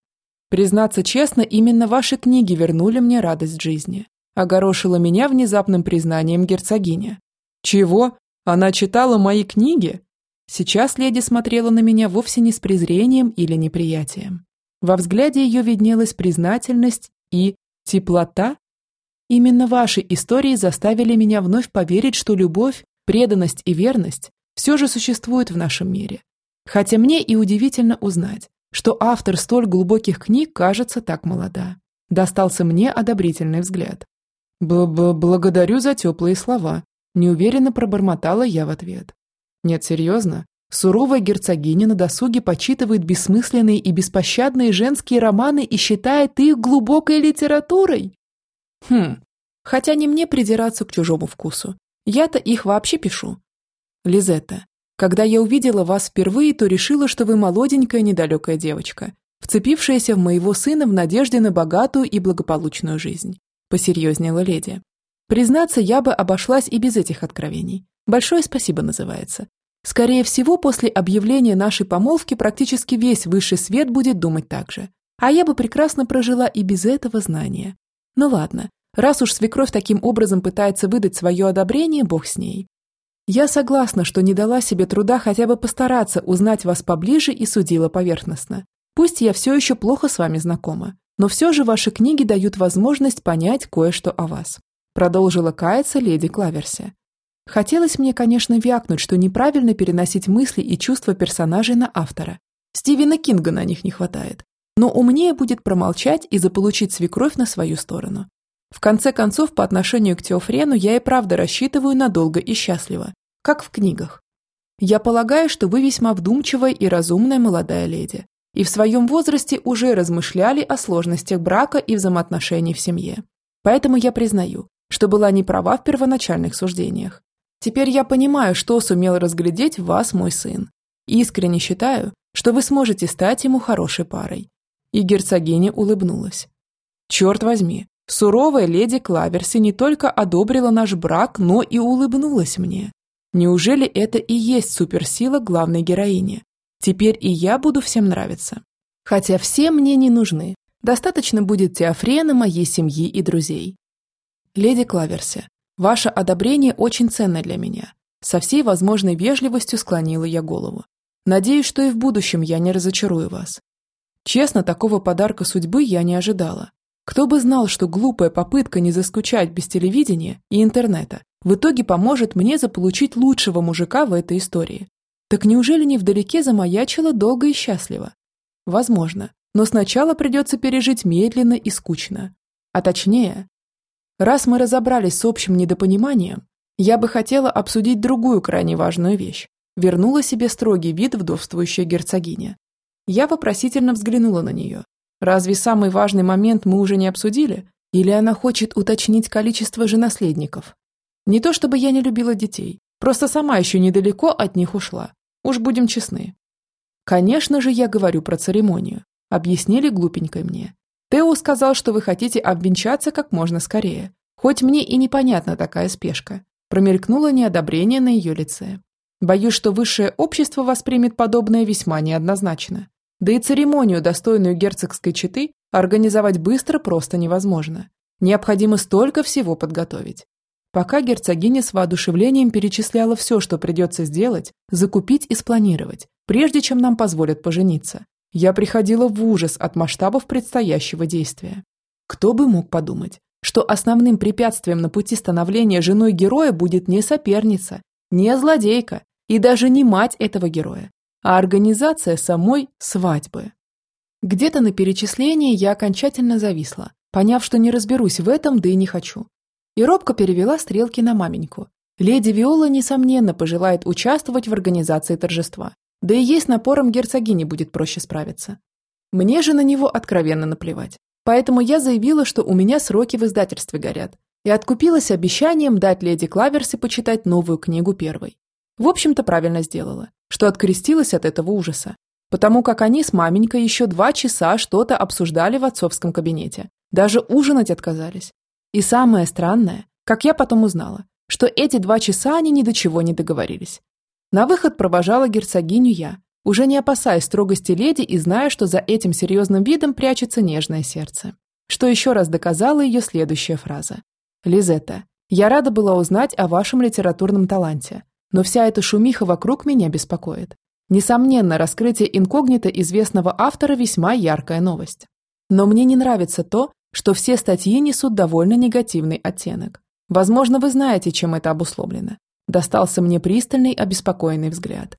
Признаться честно, именно ваши книги вернули мне радость жизни. Огорошила меня внезапным признанием герцогиня. Чего? Она читала мои книги? Сейчас леди смотрела на меня вовсе не с презрением или неприятием. Во взгляде ее виднелась признательность и теплота. Именно ваши истории заставили меня вновь поверить, что любовь, преданность и верность все же существуют в нашем мире. Хотя мне и удивительно узнать, что автор столь глубоких книг кажется так молода. Достался мне одобрительный взгляд. Б -б «Благодарю за теплые слова», – неуверенно пробормотала я в ответ. Нет, серьезно. Суровая герцогиня на досуге почитывает бессмысленные и беспощадные женские романы и считает их глубокой литературой. Хм, хотя не мне придираться к чужому вкусу. Я-то их вообще пишу. Лизетта, когда я увидела вас впервые, то решила, что вы молоденькая недалекая девочка, вцепившаяся в моего сына в надежде на богатую и благополучную жизнь. Посерьезнела леди. Признаться, я бы обошлась и без этих откровений. Большое спасибо называется. Скорее всего, после объявления нашей помолвки практически весь высший свет будет думать так же. А я бы прекрасно прожила и без этого знания. Ну ладно, раз уж свекровь таким образом пытается выдать свое одобрение, бог с ней. Я согласна, что не дала себе труда хотя бы постараться узнать вас поближе и судила поверхностно. Пусть я все еще плохо с вами знакома, но все же ваши книги дают возможность понять кое-что о вас. Продолжила каяться леди Клаверси. Хотелось мне, конечно, вякнуть, что неправильно переносить мысли и чувства персонажей на автора. Стивена Кинга на них не хватает. но умнее будет промолчать и заполучить свекровь на свою сторону. В конце концов, по отношению к Теофрену я и правда рассчитываю надолго и счастливо, как в книгах. Я полагаю, что вы весьма вдумчивая и разумная молодая леди, и в своем возрасте уже размышляли о сложностях брака и взаимоотношений в семье. Поэтому я признаю, что была не права в первоначальных суждениях. Теперь я понимаю, что сумел разглядеть в вас мой сын. Искренне считаю, что вы сможете стать ему хорошей парой. И герцогиня улыбнулась. Черт возьми, суровая леди Клаверси не только одобрила наш брак, но и улыбнулась мне. Неужели это и есть суперсила главной героини? Теперь и я буду всем нравиться. Хотя все мне не нужны. Достаточно будет Теофрена, моей семьи и друзей. Леди Клаверси, ваше одобрение очень ценно для меня. Со всей возможной вежливостью склонила я голову. Надеюсь, что и в будущем я не разочарую вас. Честно, такого подарка судьбы я не ожидала. Кто бы знал, что глупая попытка не заскучать без телевидения и интернета в итоге поможет мне заполучить лучшего мужика в этой истории. Так неужели не вдалеке замаячила долго и счастливо? Возможно, но сначала придется пережить медленно и скучно. А точнее, раз мы разобрались с общим недопониманием, я бы хотела обсудить другую крайне важную вещь. Вернула себе строгий вид вдовствующая герцогиня. Я вопросительно взглянула на нее. Разве самый важный момент мы уже не обсудили? Или она хочет уточнить количество же наследников? Не то чтобы я не любила детей, просто сама еще недалеко от них ушла. Уж будем честны. Конечно же, я говорю про церемонию. Объяснили глупенькой мне. Тео сказал, что вы хотите обвенчаться как можно скорее. Хоть мне и непонятна такая спешка. Промелькнуло неодобрение на ее лице. Боюсь, что высшее общество воспримет подобное весьма неоднозначно. Да и церемонию, достойную герцогской четы, организовать быстро просто невозможно. Необходимо столько всего подготовить. Пока герцогиня с воодушевлением перечисляла все, что придется сделать, закупить и спланировать, прежде чем нам позволят пожениться, я приходила в ужас от масштабов предстоящего действия. Кто бы мог подумать, что основным препятствием на пути становления женой героя будет не соперница, не злодейка и даже не мать этого героя, а организация самой свадьбы. Где-то на перечислении я окончательно зависла, поняв, что не разберусь в этом, да и не хочу. И робко перевела стрелки на маменьку. Леди Виола, несомненно, пожелает участвовать в организации торжества. Да и с напором герцогини будет проще справиться. Мне же на него откровенно наплевать. Поэтому я заявила, что у меня сроки в издательстве горят, и откупилась обещанием дать леди Клаверси почитать новую книгу первой. В общем-то, правильно сделала, что открестилась от этого ужаса, потому как они с маменькой еще два часа что-то обсуждали в отцовском кабинете, даже ужинать отказались. И самое странное, как я потом узнала, что эти два часа они ни до чего не договорились. На выход провожала герцогиню я, уже не опасаясь строгости леди и зная, что за этим серьезным видом прячется нежное сердце. Что еще раз доказала ее следующая фраза. «Лизетта, я рада была узнать о вашем литературном таланте, но вся эта шумиха вокруг меня беспокоит. Несомненно, раскрытие инкогнито известного автора весьма яркая новость. Но мне не нравится то, что все статьи несут довольно негативный оттенок. Возможно, вы знаете, чем это обусловлено. Достался мне пристальный, обеспокоенный взгляд.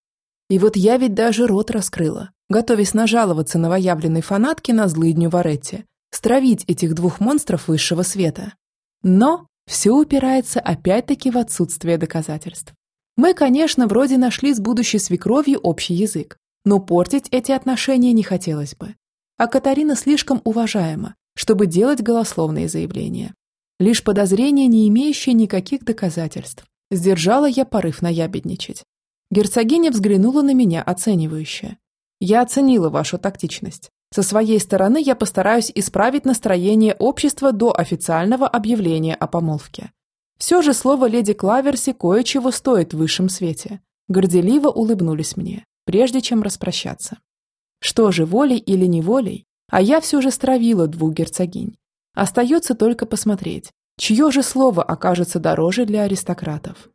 И вот я ведь даже рот раскрыла, готовясь нажаловаться новоявленной фанатке на злыдню Варетти, стравить этих двух монстров высшего света. Но все упирается опять-таки в отсутствие доказательств. Мы, конечно, вроде нашли с будущей свекровью общий язык, но портить эти отношения не хотелось бы. А Катарина слишком уважаема, чтобы делать голословные заявления. Лишь подозрения, не имеющие никаких доказательств. Сдержала я порыв наябедничать. Герцогиня взглянула на меня оценивающе. Я оценила вашу тактичность. Со своей стороны я постараюсь исправить настроение общества до официального объявления о помолвке. Все же слово леди Клаверси кое-чего стоит в высшем свете. Горделиво улыбнулись мне, прежде чем распрощаться. Что же, волей или неволей, а я все же стравила двух герцогинь. Остается только посмотреть, чье же слово окажется дороже для аристократов.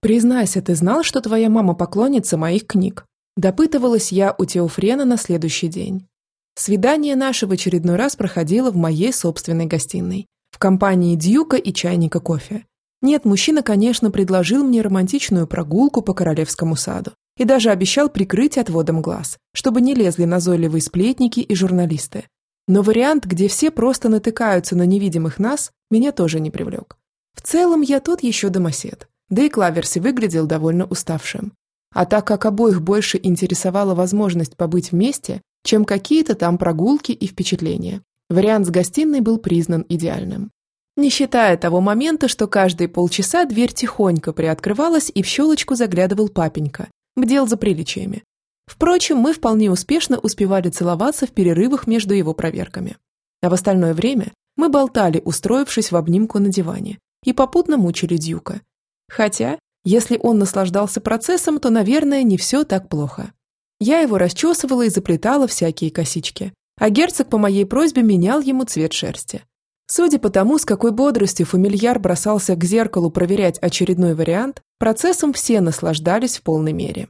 «Признайся, ты знал, что твоя мама поклонница моих книг?» Допытывалась я у Теофрена на следующий день. Свидание наше в очередной раз проходило в моей собственной гостиной, в компании Дьюка и чайника кофе. Нет, мужчина, конечно, предложил мне романтичную прогулку по королевскому саду, и даже обещал прикрыть отводом глаз, чтобы не лезли назойливые сплетники и журналисты. Но вариант, где все просто натыкаются на невидимых нас, меня тоже не привлек. В целом, я тут еще домосед, да и Клаверси выглядел довольно уставшим. А так как обоих больше интересовала возможность побыть вместе, чем какие-то там прогулки и впечатления, вариант с гостиной был признан идеальным. Не считая того момента, что каждые полчаса дверь тихонько приоткрывалась и в щелочку заглядывал папенька, бдел за приличиями. Впрочем, мы вполне успешно успевали целоваться в перерывах между его проверками. А в остальное время мы болтали, устроившись в обнимку на диване, и попутно мучили Дьюка. Хотя, если он наслаждался процессом, то, наверное, не все так плохо. Я его расчесывала и заплетала всякие косички, а герцог по моей просьбе менял ему цвет шерсти. Судя по тому, с какой бодростью фамильяр бросался к зеркалу проверять очередной вариант, процессом все наслаждались в полной мере.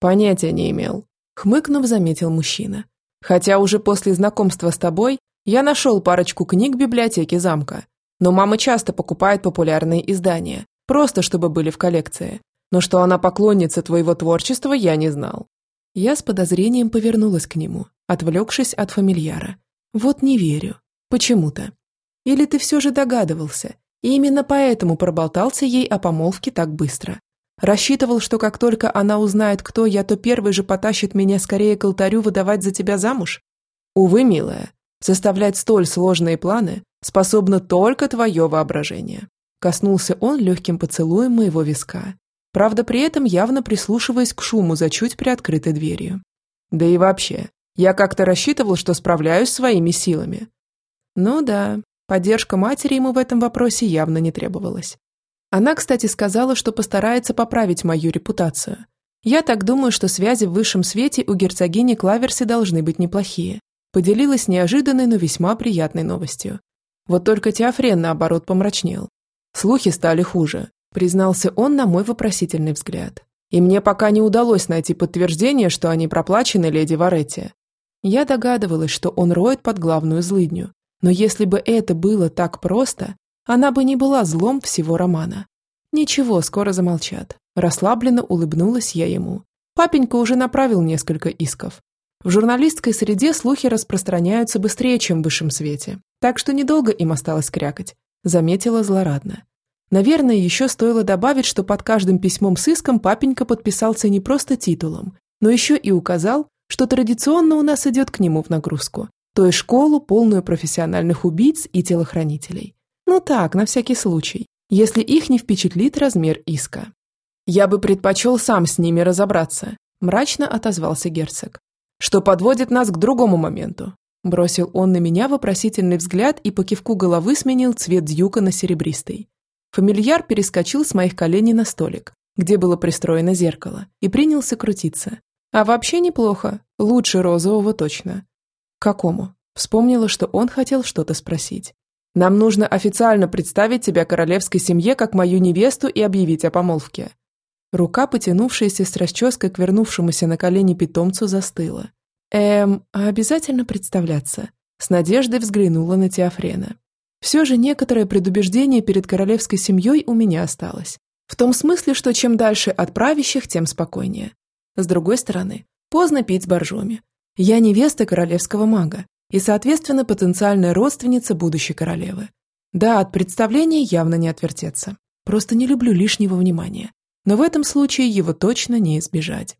Понятия не имел. Хмыкнув, заметил мужчина. Хотя уже после знакомства с тобой я нашел парочку книг в библиотеке замка. Но мама часто покупает популярные издания, просто чтобы были в коллекции. Но что она поклонница твоего творчества, я не знал. Я с подозрением повернулась к нему, отвлекшись от фамильяра. Вот не верю. Почему-то. Или ты все же догадывался, и именно поэтому проболтался ей о помолвке так быстро. Рассчитывал, что как только она узнает, кто я, то первый же потащит меня скорее к алтарю выдавать за тебя замуж? Увы, милая, составлять столь сложные планы способно только твое воображение. Коснулся он легким поцелуем моего виска. Правда, при этом явно прислушиваясь к шуму за чуть приоткрытой дверью. Да и вообще, я как-то рассчитывал, что справляюсь своими силами. Ну да, поддержка матери ему в этом вопросе явно не требовалась. Она, кстати, сказала, что постарается поправить мою репутацию. Я так думаю, что связи в высшем свете у герцогини Клаверси должны быть неплохие. Поделилась неожиданной, но весьма приятной новостью. Вот только Теофрен, наоборот, помрачнел. Слухи стали хуже, признался он на мой вопросительный взгляд. И мне пока не удалось найти подтверждение, что они проплачены леди Варетти. Я догадывалась, что он роет под главную злыдню. Но если бы это было так просто, она бы не была злом всего романа. Ничего, скоро замолчат. Расслабленно улыбнулась я ему. Папенька уже направил несколько исков. В журналистской среде слухи распространяются быстрее, чем в высшем свете. Так что недолго им осталось крякать. Заметила злорадно. Наверное, еще стоило добавить, что под каждым письмом с иском папенька подписался не просто титулом, но еще и указал, что традиционно у нас идет к нему в нагрузку, то есть школу, полную профессиональных убийц и телохранителей. Ну так, на всякий случай, если их не впечатлит размер иска. «Я бы предпочел сам с ними разобраться», – мрачно отозвался герцог. «Что подводит нас к другому моменту». Бросил он на меня вопросительный взгляд и по кивку головы сменил цвет дьюка на серебристый. Фамильяр перескочил с моих коленей на столик, где было пристроено зеркало, и принялся крутиться. А вообще неплохо, лучше розового точно. К какому? Вспомнила, что он хотел что-то спросить. Нам нужно официально представить тебя королевской семье как мою невесту и объявить о помолвке». Рука, потянувшаяся с расческой к вернувшемуся на колени питомцу, застыла. «Эм, а обязательно представляться?» С надеждой взглянула на Теофрена. Все же некоторое предубеждение перед королевской семьей у меня осталось. В том смысле, что чем дальше от правящих, тем спокойнее. С другой стороны, поздно пить боржоми. Я невеста королевского мага, и, соответственно, потенциальная родственница будущей королевы. Да, от представления явно не отвертеться. Просто не люблю лишнего внимания. Но в этом случае его точно не избежать.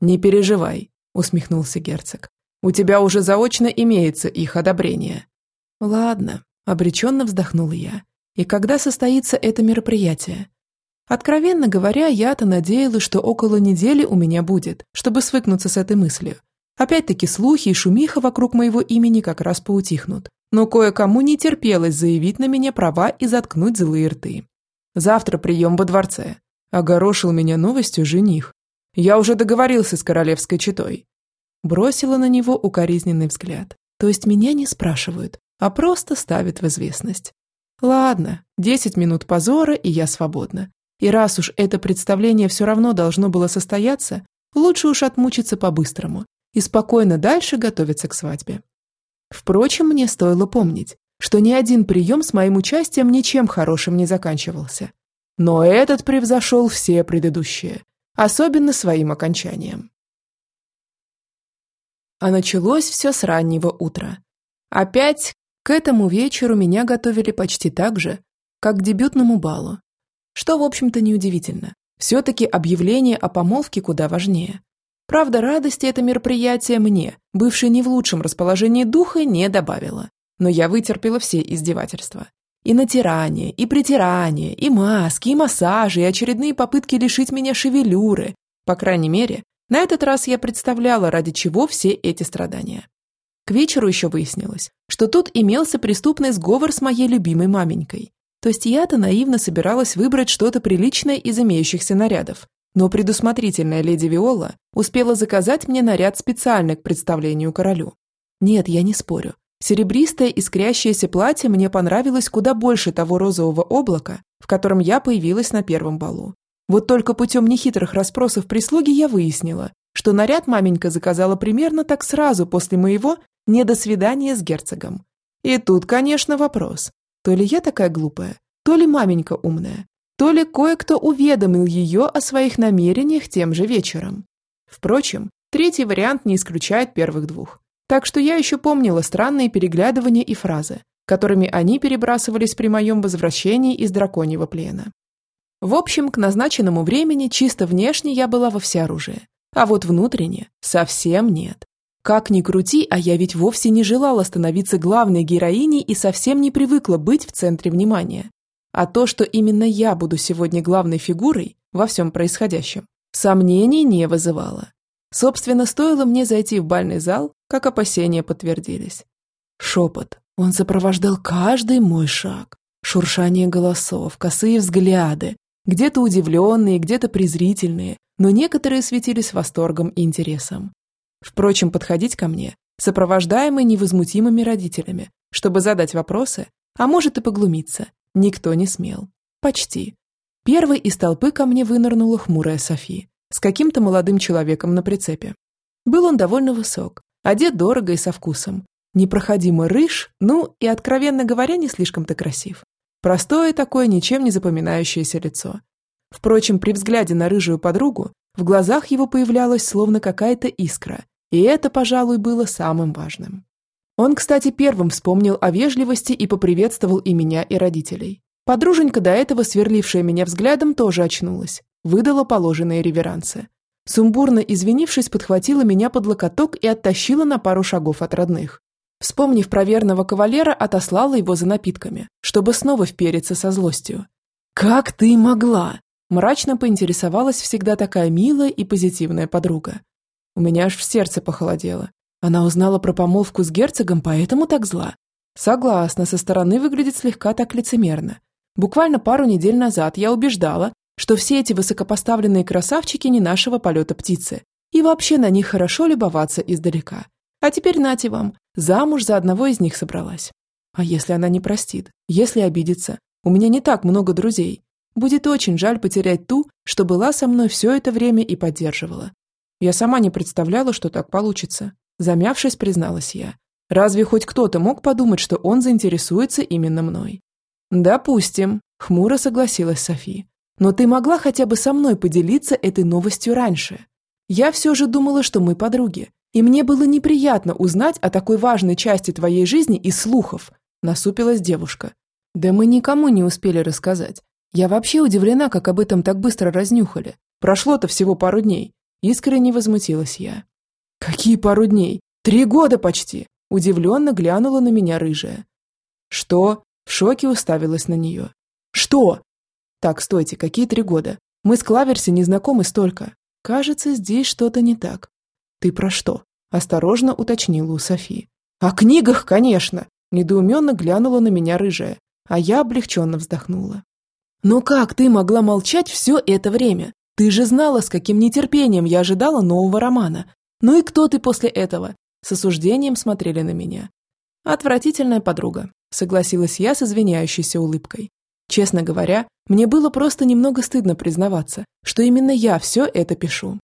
«Не переживай», – усмехнулся герцог. «У тебя уже заочно имеется их одобрение». «Ладно», – обреченно вздохнула я. «И когда состоится это мероприятие?» Откровенно говоря, я-то надеялась, что около недели у меня будет, чтобы свыкнуться с этой мыслью. Опять-таки слухи и шумиха вокруг моего имени как раз поутихнут. Но кое-кому не терпелось заявить на меня права и заткнуть злые рты. Завтра прием во дворце. Огорошил меня новостью жених. Я уже договорился с королевской четой. Бросила на него укоризненный взгляд. То есть меня не спрашивают, а просто ставят в известность. Ладно, десять минут позора, и я свободна. И раз уж это представление все равно должно было состояться, лучше уж отмучиться по-быстрому и спокойно дальше готовиться к свадьбе. Впрочем, мне стоило помнить, что ни один прием с моим участием ничем хорошим не заканчивался. Но этот превзошел все предыдущие. особенно своим окончанием. А началось все с раннего утра. Опять к этому вечеру меня готовили почти так же, как к дебютному балу. Что, в общем-то, неудивительно. Все-таки объявление о помолвке куда важнее. Правда, радости это мероприятие мне, бывшей не в лучшем расположении духа, не добавило. Но я вытерпела все издевательства. И натирание, и притирание, и маски, и массажи, и очередные попытки лишить меня шевелюры. По крайней мере, на этот раз я представляла, ради чего все эти страдания. К вечеру еще выяснилось, что тут имелся преступный сговор с моей любимой маменькой. То есть я-то наивно собиралась выбрать что-то приличное из имеющихся нарядов. Но предусмотрительная леди Виола успела заказать мне наряд специально к представлению королю. Нет, я не спорю. Серебристое искрящееся платье мне понравилось куда больше того розового облака, в котором я появилась на первом балу. Вот только путем нехитрых расспросов прислуги я выяснила, что наряд маменька заказала примерно так сразу после моего «не до свидания с герцогом». И тут, конечно, вопрос. То ли я такая глупая, то ли маменька умная, то ли кое-кто уведомил ее о своих намерениях тем же вечером. Впрочем, третий вариант не исключает первых двух. Так что я еще помнила странные переглядывания и фразы, которыми они перебрасывались при моем возвращении из драконьего плена. В общем, к назначенному времени чисто внешне я была во всеоружии, а вот внутренне совсем нет. Как ни крути, а я ведь вовсе не желала становиться главной героиней и совсем не привыкла быть в центре внимания. А то, что именно я буду сегодня главной фигурой во всем происходящем, сомнений не вызывало. Собственно, стоило мне зайти в бальный зал, как опасения подтвердились. Шепот. Он сопровождал каждый мой шаг. Шуршание голосов, косые взгляды, где-то удивленные, где-то презрительные, но некоторые светились восторгом и интересом. Впрочем, подходить ко мне, сопровождаемый невозмутимыми родителями, чтобы задать вопросы, а может и поглумиться, никто не смел. Почти. Первой из толпы ко мне вынырнула хмурая Софи с каким-то молодым человеком на прицепе. Был он довольно высок, одет дорого и со вкусом. Непроходимо рыж, ну и, откровенно говоря, не слишком-то красив. Простое такое, ничем не запоминающееся лицо. Впрочем, при взгляде на рыжую подругу в глазах его появлялась словно какая-то искра, и это, пожалуй, было самым важным. Он, кстати, первым вспомнил о вежливости и поприветствовал и меня, и родителей. Подруженька, до этого сверлившая меня взглядом, тоже очнулась, выдала положенные реверансы. Сумбурно извинившись, подхватила меня под локоток и оттащила на пару шагов от родных. Вспомнив про верного кавалера, отослала его за напитками, чтобы снова впериться со злостью. «Как ты могла?» Мрачно поинтересовалась всегда такая милая и позитивная подруга. У меня аж в сердце похолодело. Она узнала про помолвку с герцогом, поэтому так зла. Согласна, со стороны выглядит слегка так лицемерно. Буквально пару недель назад я убеждала, что все эти высокопоставленные красавчики не нашего полета птицы, и вообще на них хорошо любоваться издалека. А теперь нате вам, замуж за одного из них собралась. А если она не простит, если обидится? У меня не так много друзей. Будет очень жаль потерять ту, что была со мной все это время и поддерживала. Я сама не представляла, что так получится. Замявшись, призналась я. Разве хоть кто-то мог подумать, что он заинтересуется именно мной? «Допустим», – хмуро согласилась Софи. «Но ты могла хотя бы со мной поделиться этой новостью раньше. Я все же думала, что мы подруги, и мне было неприятно узнать о такой важной части твоей жизни из слухов», – насупилась девушка. «Да мы никому не успели рассказать. Я вообще удивлена, как об этом так быстро разнюхали. Прошло-то всего пару дней». Искренне возмутилась я. «Какие пару дней? Три года почти!» Удивленно глянула на меня рыжая. «Что?» В шоке уставилась на нее. «Что?» «Так, стойте, какие три года? Мы с Клаверси не знакомы столько. Кажется, здесь что-то не так». «Ты про что?» Осторожно уточнила у Софи. «О книгах, конечно!» Недоуменно глянула на меня рыжая, а я облегченно вздохнула. «Но как ты могла молчать все это время? Ты же знала, с каким нетерпением я ожидала нового романа. Ну и кто ты после этого?» С осуждением смотрели на меня. Отвратительная подруга, согласилась я с извиняющейся улыбкой. Честно говоря, мне было просто немного стыдно признаваться, что именно я все это пишу.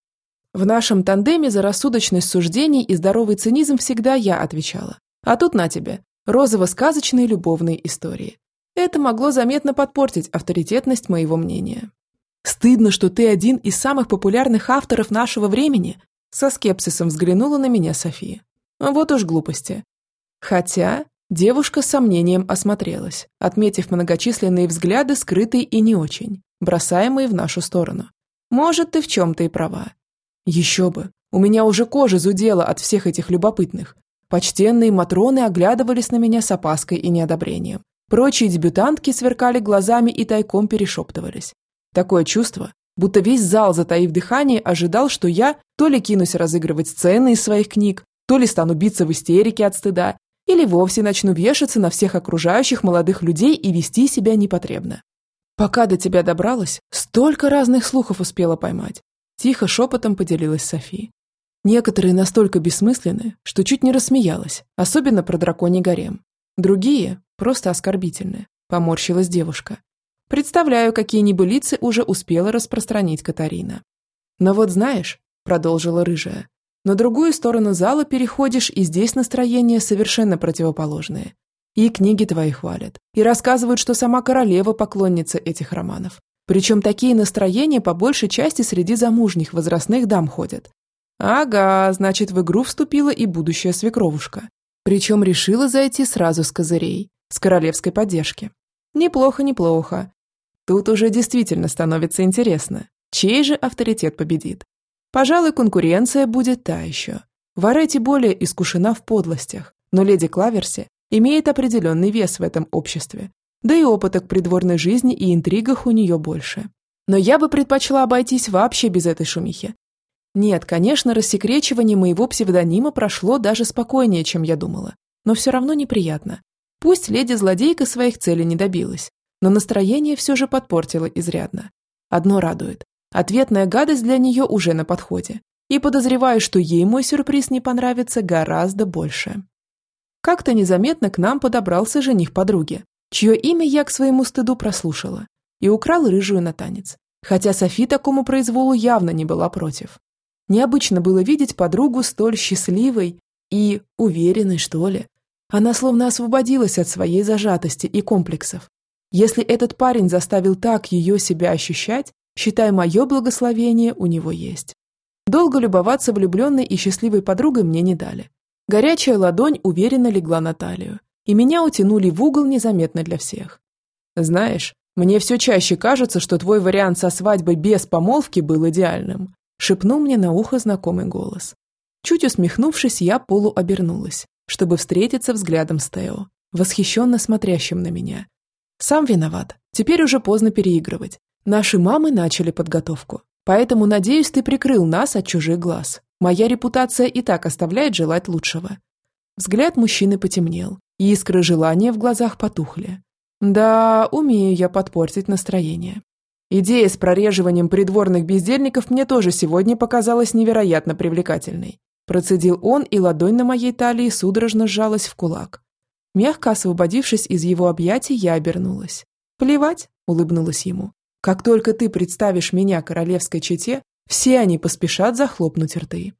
В нашем тандеме за рассудочность суждений и здоровый цинизм всегда я отвечала. А тут на тебе, розово-сказочные любовные истории. Это могло заметно подпортить авторитетность моего мнения. Стыдно, что ты один из самых популярных авторов нашего времени. Со скепсисом взглянула на меня София. Вот уж глупости. Хотя девушка с сомнением осмотрелась, отметив многочисленные взгляды, скрытые и не очень, бросаемые в нашу сторону. Может, ты в чем-то и права. Еще бы, у меня уже кожа зудела от всех этих любопытных. Почтенные матроны оглядывались на меня с опаской и неодобрением. Прочие дебютантки сверкали глазами и тайком перешептывались. Такое чувство, будто весь зал, затаив дыхание, ожидал, что я то ли кинусь разыгрывать сцены из своих книг, то ли стану биться в истерике от стыда, или вовсе начну вешаться на всех окружающих молодых людей и вести себя непотребно. Пока до тебя добралась, столько разных слухов успела поймать. Тихо шепотом поделилась София. Некоторые настолько бессмысленны, что чуть не рассмеялась, особенно про драконий гарем. Другие просто оскорбительны, поморщилась девушка. Представляю, какие небылицы уже успела распространить Катарина. Но вот знаешь, продолжила рыжая, на другую сторону зала переходишь, и здесь настроение совершенно противоположное. И книги твои хвалят, и рассказывают, что сама королева поклонница этих романов. Причем такие настроения по большей части среди замужних возрастных дам ходят. Ага, значит, в игру вступила и будущая свекровушка. Причем решила зайти сразу с козырей, с королевской поддержки. Неплохо, неплохо. Тут уже действительно становится интересно, чей же авторитет победит. Пожалуй, конкуренция будет та еще. Варети более искушена в подлостях, но леди Клаверси имеет определенный вес в этом обществе. Да и опыта к придворной жизни и интригах у нее больше. Но я бы предпочла обойтись вообще без этой шумихи. Нет, конечно, рассекречивание моего псевдонима прошло даже спокойнее, чем я думала. Но все равно неприятно. Пусть леди-злодейка своих целей не добилась, но настроение все же подпортило изрядно. Одно радует. Ответная гадость для нее уже на подходе. И подозреваю, что ей мой сюрприз не понравится гораздо больше. Как-то незаметно к нам подобрался жених подруги, чье имя я к своему стыду прослушала, и украл рыжую на танец. Хотя Софи такому произволу явно не была против. Необычно было видеть подругу столь счастливой и уверенной, что ли. Она словно освободилась от своей зажатости и комплексов. Если этот парень заставил так ее себя ощущать, считай, мое благословение у него есть. Долго любоваться влюбленной и счастливой подругой мне не дали. Горячая ладонь уверенно легла на талию, и меня утянули в угол незаметно для всех. Знаешь, мне все чаще кажется, что твой вариант со свадьбой без помолвки был идеальным, шепнул мне на ухо знакомый голос. Чуть усмехнувшись, я полуобернулась, чтобы встретиться взглядом с Тео, восхищенно смотрящим на меня. Сам виноват, теперь уже поздно переигрывать. Наши мамы начали подготовку, поэтому, надеюсь, ты прикрыл нас от чужих глаз. Моя репутация и так оставляет желать лучшего. Взгляд мужчины потемнел, и искры желания в глазах потухли. Да, умею я подпортить настроение. Идея с прореживанием придворных бездельников мне тоже сегодня показалась невероятно привлекательной. Процедил он, и ладонь на моей талии судорожно сжалась в кулак. Мягко освободившись из его объятий, я обернулась. «Плевать», — улыбнулась ему. «Как только ты представишь меня королевской чете, все они поспешат захлопнуть рты.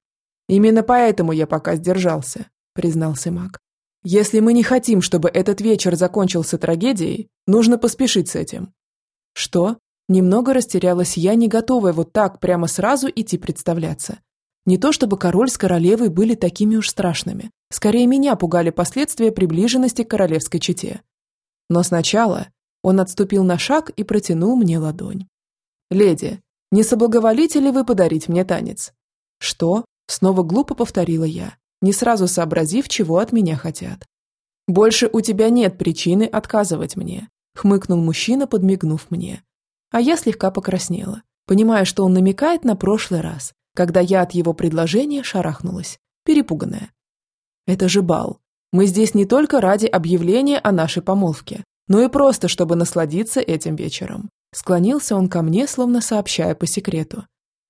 Именно поэтому я пока сдержался, признался маг. Если мы не хотим, чтобы этот вечер закончился трагедией, нужно поспешить с этим. Что? Немного растерялась я, не готовая вот так прямо сразу идти представляться. Не то чтобы король с королевой были такими уж страшными. Скорее, меня пугали последствия приближенности к королевской чете. Но сначала он отступил на шаг и протянул мне ладонь. «Леди, не соблаговолите ли вы подарить мне танец?» «Что?» – снова глупо повторила я, не сразу сообразив, чего от меня хотят. «Больше у тебя нет причины отказывать мне», – хмыкнул мужчина, подмигнув мне. А я слегка покраснела, понимая, что он намекает на прошлый раз, когда я от его предложения шарахнулась, перепуганная. «Это же бал. Мы здесь не только ради объявления о нашей помолвке, но и просто, чтобы насладиться этим вечером. Склонился он ко мне, словно сообщая по секрету.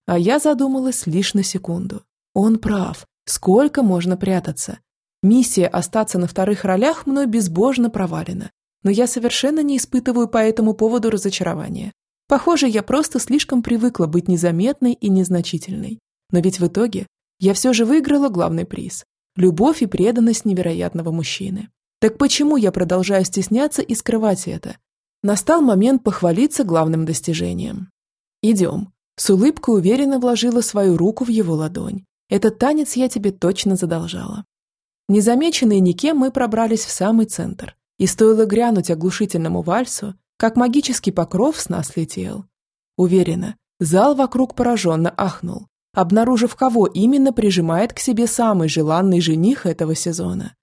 А я задумалась лишь на секунду. Он прав. Сколько можно прятаться? Миссия остаться на вторых ролях мной безбожно провалена. Но я совершенно не испытываю по этому поводу разочарования. Похоже, я просто слишком привыкла быть незаметной и незначительной. Но ведь в итоге я все же выиграла главный приз – любовь и преданность невероятного мужчины. Так почему я продолжаю стесняться и скрывать это? Настал момент похвалиться главным достижением. «Идем». С улыбкой уверенно вложила свою руку в его ладонь. «Этот танец я тебе точно задолжала». Незамеченные никем мы пробрались в самый центр. И стоило грянуть оглушительному вальсу, как магический покров с нас летел. Уверена, зал вокруг пораженно ахнул, обнаружив, кого именно прижимает к себе самый желанный жених этого сезона.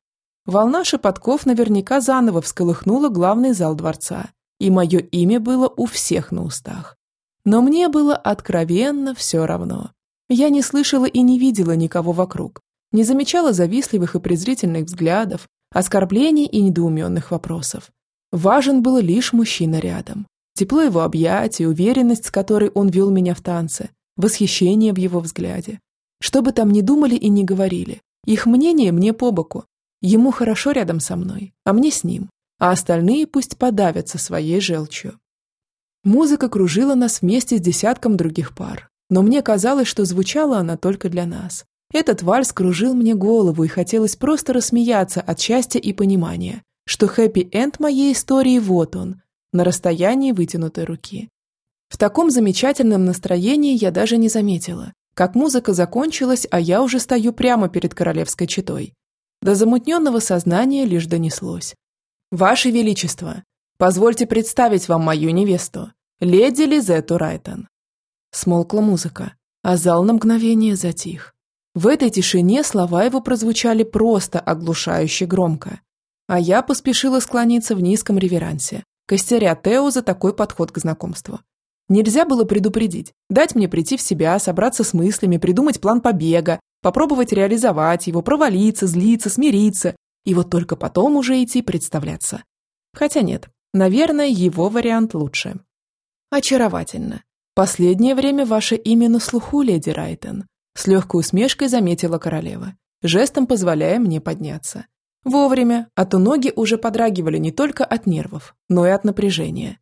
Волна шепотков наверняка заново всколыхнула главный зал дворца, и мое имя было у всех на устах. Но мне было откровенно все равно. Я не слышала и не видела никого вокруг, не замечала завистливых и презрительных взглядов, оскорблений и недоуменных вопросов. Важен был лишь мужчина рядом. Тепло его объятий, уверенность, с которой он вел меня в танце, восхищение в его взгляде. Что бы там ни думали и ни говорили, их мнение мне по боку. Ему хорошо рядом со мной, а мне с ним, а остальные пусть подавятся своей желчью. Музыка кружила нас вместе с десятком других пар, но мне казалось, что звучала она только для нас. Этот вальс кружил мне голову, и хотелось просто рассмеяться от счастья и понимания, что хэппи-энд моей истории вот он, на расстоянии вытянутой руки. В таком замечательном настроении я даже не заметила, как музыка закончилась, а я уже стою прямо перед королевской четой. До замутненного сознания лишь донеслось. «Ваше Величество, Позвольте представить вам мою невесту, леди Лизетту Райтон». Смолкла музыка, а зал на мгновение затих. В этой тишине слова его прозвучали просто оглушающе громко. А я поспешила склониться в низком реверансе, костеря Тео за такой подход к знакомству. Нельзя было предупредить, дать мне прийти в себя, собраться с мыслями, придумать план побега, попробовать реализовать его, провалиться, злиться, смириться, и вот только потом уже идти представляться. Хотя нет, Наверное, его вариант лучше. Очаровательно. Последнее время ваше имя на слуху, леди Райтон. С легкой усмешкой заметила королева, жестом позволяя мне подняться. Вовремя, а то ноги уже подрагивали не только от нервов, но и от напряжения.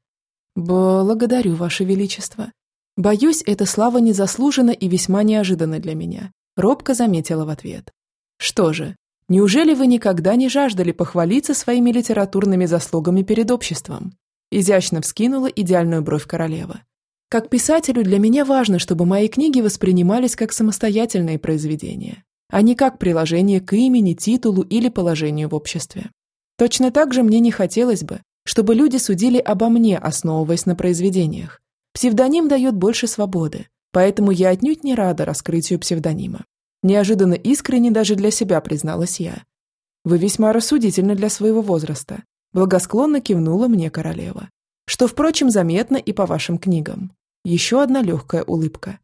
«Благодарю, Ваше Величество. Боюсь, эта слава незаслужена и весьма неожиданна для меня», робко заметила в ответ. «Что же, Неужели вы никогда не жаждали похвалиться своими литературными заслугами перед обществом?» Изящно вскинула идеальную бровь королева. «Как писателю для меня важно, чтобы мои книги воспринимались как самостоятельные произведения, а не как приложение к имени, титулу или положению в обществе. Точно так же мне не хотелось бы, чтобы люди судили обо мне, основываясь на произведениях. Псевдоним дает больше свободы, поэтому я отнюдь не рада раскрытию псевдонима. Неожиданно искренне даже для себя призналась я. «Вы весьма рассудительны для своего возраста», благосклонно кивнула мне королева. Что, впрочем, заметно и по вашим книгам. Еще одна легкая улыбка.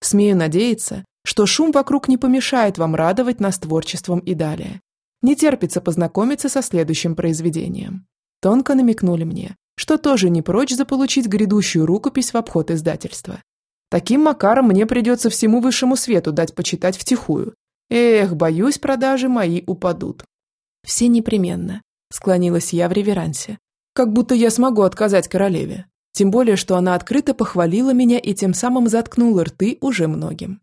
Смею надеяться, что шум вокруг не помешает вам радовать нас творчеством и далее. Не терпится познакомиться со следующим произведением. Тонко намекнули мне, что тоже не прочь заполучить грядущую рукопись в обход издательства. Таким макаром мне придется всему высшему свету дать почитать втихую. Эх, боюсь, продажи мои упадут. Все непременно, склонилась я в реверансе. Как будто я смогу отказать королеве. Тем более, что она открыто похвалила меня и тем самым заткнула рты уже многим.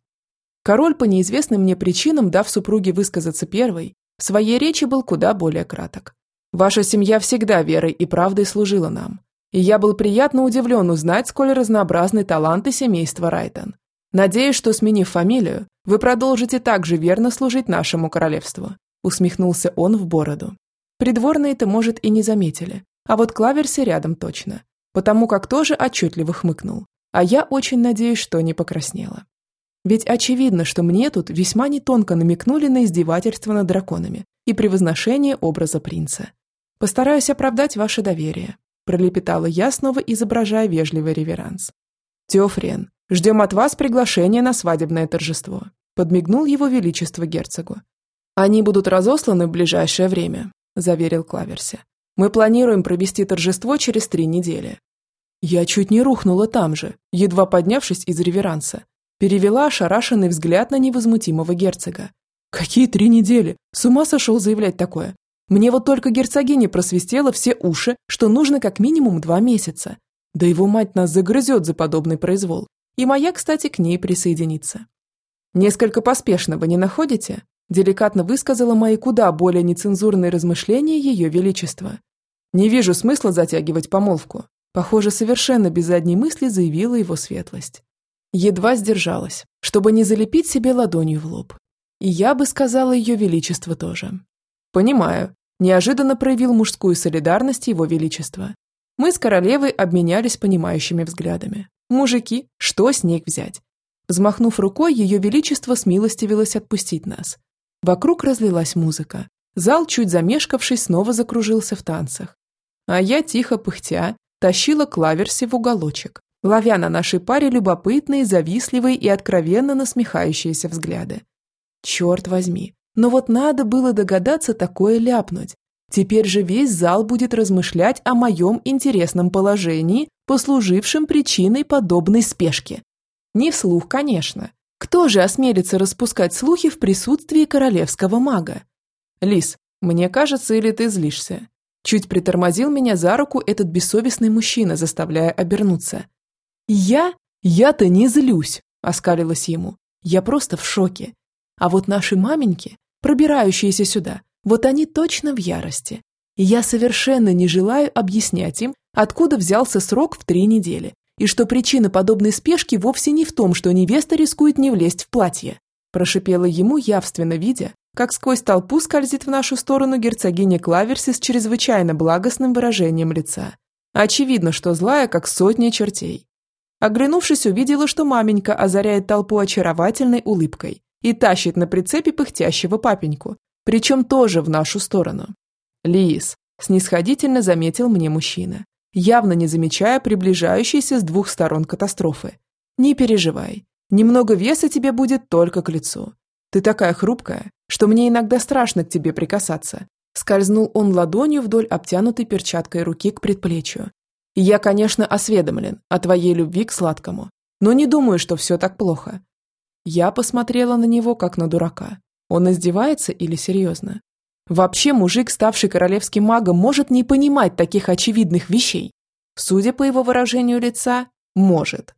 Король, по неизвестным мне причинам, дав супруге высказаться первой, в своей речи был куда более краток. «Ваша семья всегда верой и правдой служила нам и я был приятно удивлен узнать, сколь разнообразны таланты семейства Райтон. Надеюсь, что, сменив фамилию, вы продолжите так же верно служить нашему королевству», усмехнулся он в бороду. Придворные-то, может, и не заметили, а вот Клаверси рядом точно, потому как тоже отчетливо хмыкнул, а я очень надеюсь, что не покраснела. Ведь очевидно, что мне тут весьма нетонко намекнули на издевательство над драконами и превозношение образа принца. Постараюсь оправдать ваше доверие, пролепетала я, снова изображая вежливый реверанс. «Теофрен, ждем от вас приглашения на свадебное торжество», подмигнул его величество герцогу. «Они будут разосланы в ближайшее время», заверил Клаверси. «Мы планируем провести торжество через три недели». Я чуть не рухнула там же, едва поднявшись из реверанса. Перевела ошарашенный взгляд на невозмутимого герцога. «Какие три недели? С ума сошел заявлять такое? Мне вот только герцогиня просвистела все уши, что нужно как минимум два месяца. Да его мать нас загрызет за подобный произвол. И моя, кстати, к ней присоединится. Несколько поспешно вы не находите? Деликатно высказала мои куда более нецензурные размышления ее величества. Не вижу смысла затягивать помолвку. Похоже, совершенно без задней мысли заявила его светлость. Едва сдержалась, чтобы не залепить себе ладонью в лоб. И я бы сказала ее величество тоже. Понимаю. Неожиданно проявил мужскую солидарность его величества. Мы с королевой обменялись понимающими взглядами. Мужики, что с них взять? Взмахнув рукой, ее величество смилостивилось отпустить нас. Вокруг разлилась музыка. Зал, чуть замешкавшись, снова закружился в танцах. А я, тихо пыхтя, тащила клаверси в уголочек, ловя на нашей паре любопытные, завистливые и откровенно насмехающиеся взгляды. Черт возьми, но вот надо было догадаться такое ляпнуть. Теперь же весь зал будет размышлять о моем интересном положении, послужившем причиной подобной спешки. Не вслух, конечно. Кто же осмелится распускать слухи в присутствии королевского мага? Лис, мне кажется, или ты злишься? Чуть притормозил меня за руку этот бессовестный мужчина, заставляя обернуться. «Я? Я-то не злюсь!» – оскалилась ему. «Я просто в шоке. А вот наши маменьки, пробирающиеся сюда, вот они точно в ярости. Я совершенно не желаю объяснять им, откуда взялся срок в три недели, и что причина подобной спешки вовсе не в том, что невеста рискует не влезть в платье. Прошипела ему, явственно видя, как сквозь толпу скользит в нашу сторону герцогиня Клаверси с чрезвычайно благостным выражением лица. Очевидно, что злая, как сотня чертей. Оглянувшись, увидела, что маменька озаряет толпу очаровательной улыбкой и тащит на прицепе пыхтящего папеньку, причем тоже в нашу сторону. «Лис», – снисходительно заметил мне мужчина, явно не замечая приближающейся с двух сторон катастрофы. «Не переживай, немного веса тебе будет только к лицу. Ты такая хрупкая, что мне иногда страшно к тебе прикасаться». Скользнул он ладонью вдоль обтянутой перчаткой руки к предплечью. Я, конечно, осведомлен о твоей любви к сладкому, но не думаю, что все так плохо. Я посмотрела на него, как на дурака. Он издевается или серьезно? Вообще мужик, ставший королевским магом, может не понимать таких очевидных вещей. Судя по его выражению лица, может.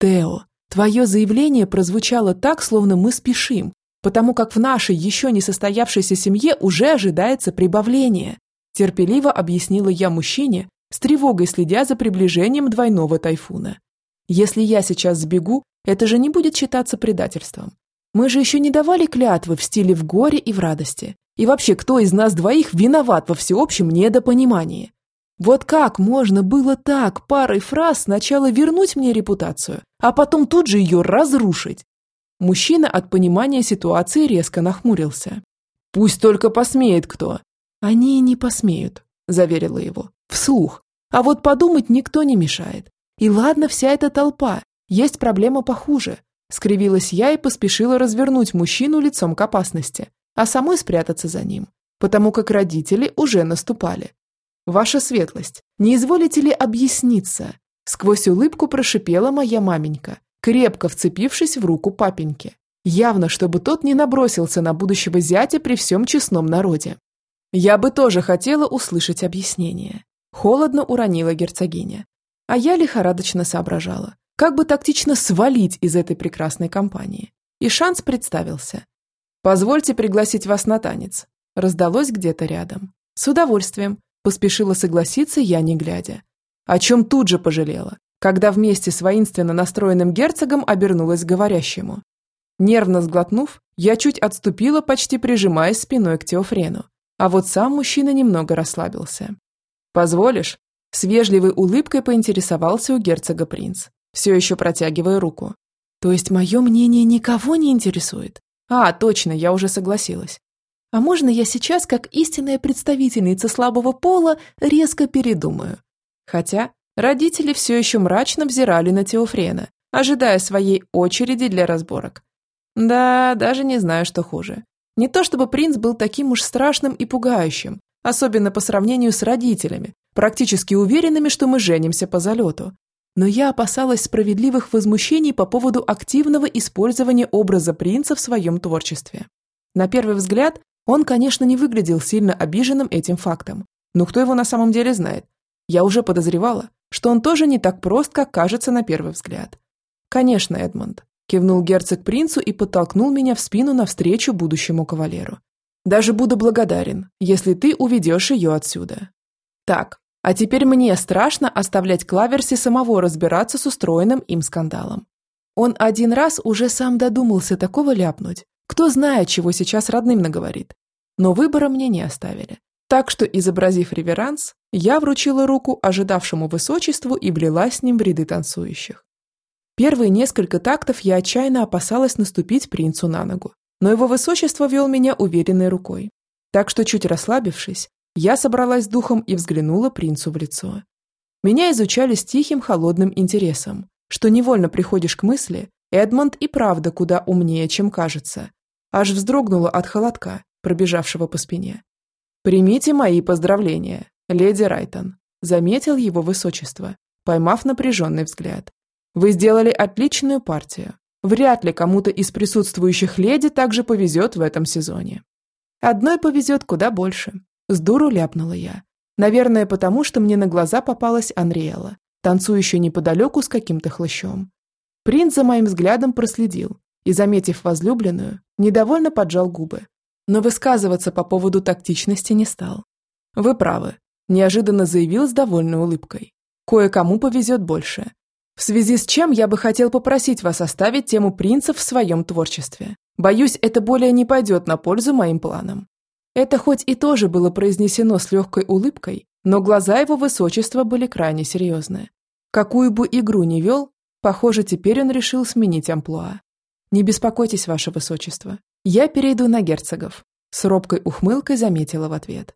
Тео, твое заявление прозвучало так, словно мы спешим, потому как в нашей еще не состоявшейся семье уже ожидается прибавление. Терпеливо объяснила я мужчине, с тревогой следя за приближением двойного тайфуна. Если я сейчас сбегу, это же не будет считаться предательством. Мы же еще не давали клятвы в стиле в горе и в радости. И вообще, кто из нас двоих виноват во всеобщем недопонимании? Вот как можно было так парой фраз сначала вернуть мне репутацию, а потом тут же ее разрушить? Мужчина от понимания ситуации резко нахмурился. «Пусть только посмеет кто». «Они не посмеют», – заверила его. «Вслух. А вот подумать никто не мешает. И ладно вся эта толпа. Есть проблема похуже. Скривилась я и поспешила развернуть мужчину лицом к опасности, а самой спрятаться за ним, потому как родители уже наступали. «Ваша светлость, не изволите ли объясниться?» Сквозь улыбку прошипела моя маменька, крепко вцепившись в руку папеньки. Явно, чтобы тот не набросился на будущего зятя при всем честном народе. Я бы тоже хотела услышать объяснение. Холодно уронила герцогиня. А я лихорадочно соображала, как бы тактично свалить из этой прекрасной компании. И шанс представился. «Позвольте пригласить вас на танец». Раздалось где-то рядом. «С удовольствием», – поспешила согласиться я, не глядя. О чем тут же пожалела, когда вместе с воинственно настроенным герцогом обернулась к говорящему. Нервно сглотнув, я чуть отступила, почти прижимаясь спиной к Теофрену, а вот сам мужчина немного расслабился. «Позволишь?» С вежливой улыбкой поинтересовался у герцога принц все еще протягивая руку. То есть мое мнение никого не интересует? А, точно, я уже согласилась. А можно я сейчас, как истинная представительница слабого пола, резко передумаю? Хотя родители все еще мрачно взирали на Теофрена, ожидая своей очереди для разборок. Да, даже не знаю, что хуже. Не то чтобы принц был таким уж страшным и пугающим, особенно по сравнению с родителями, практически уверенными, что мы женимся по залету но я опасалась справедливых возмущений по поводу активного использования образа принца в своем творчестве. На первый взгляд, он, конечно, не выглядел сильно обиженным этим фактом, но кто его на самом деле знает? Я уже подозревала, что он тоже не так прост, как кажется на первый взгляд. «Конечно, Эдмонд», – кивнул герцог принцу и подтолкнул меня в спину навстречу будущему кавалеру. «Даже буду благодарен, если ты уведешь ее отсюда». Так, А теперь мне страшно оставлять Клаверси самого разбираться с устроенным им скандалом. Он один раз уже сам додумался такого ляпнуть. Кто знает, чего сейчас родным наговорит. Но выбора мне не оставили. Так что, изобразив реверанс, я вручила руку ожидавшему высочеству и влилась с ним в ряды танцующих. Первые несколько тактов я отчаянно опасалась наступить принцу на ногу, но его высочество вел меня уверенной рукой. Так что, чуть расслабившись, я собралась с духом и взглянула принцу в лицо. Меня изучали с тихим холодным интересом, что невольно приходишь к мысли, Эдмонд и правда куда умнее, чем кажется. Аж вздрогнула от холодка, пробежавшего по спине. «Примите мои поздравления, леди Райтон», заметил его высочество, поймав напряженный взгляд. «Вы сделали отличную партию. Вряд ли кому-то из присутствующих леди также повезет в этом сезоне». «Одной повезет куда больше», с дуру ляпнула я. Наверное, потому что мне на глаза попалась Анриэла, танцующая неподалеку с каким-то хлыщом. Принц за моим взглядом проследил и, заметив возлюбленную, недовольно поджал губы. Но высказываться по поводу тактичности не стал. «Вы правы», – неожиданно заявил с довольной улыбкой. «Кое-кому повезет больше. В связи с чем я бы хотел попросить вас оставить тему принцев в своем творчестве. Боюсь, это более не пойдет на пользу моим планам. Это хоть и тоже было произнесено с легкой улыбкой, но глаза его высочества были крайне серьезные. Какую бы игру ни вел, похоже, теперь он решил сменить амплуа. «Не беспокойтесь, ваше высочество, я перейду на герцогов», с робкой ухмылкой заметила в ответ.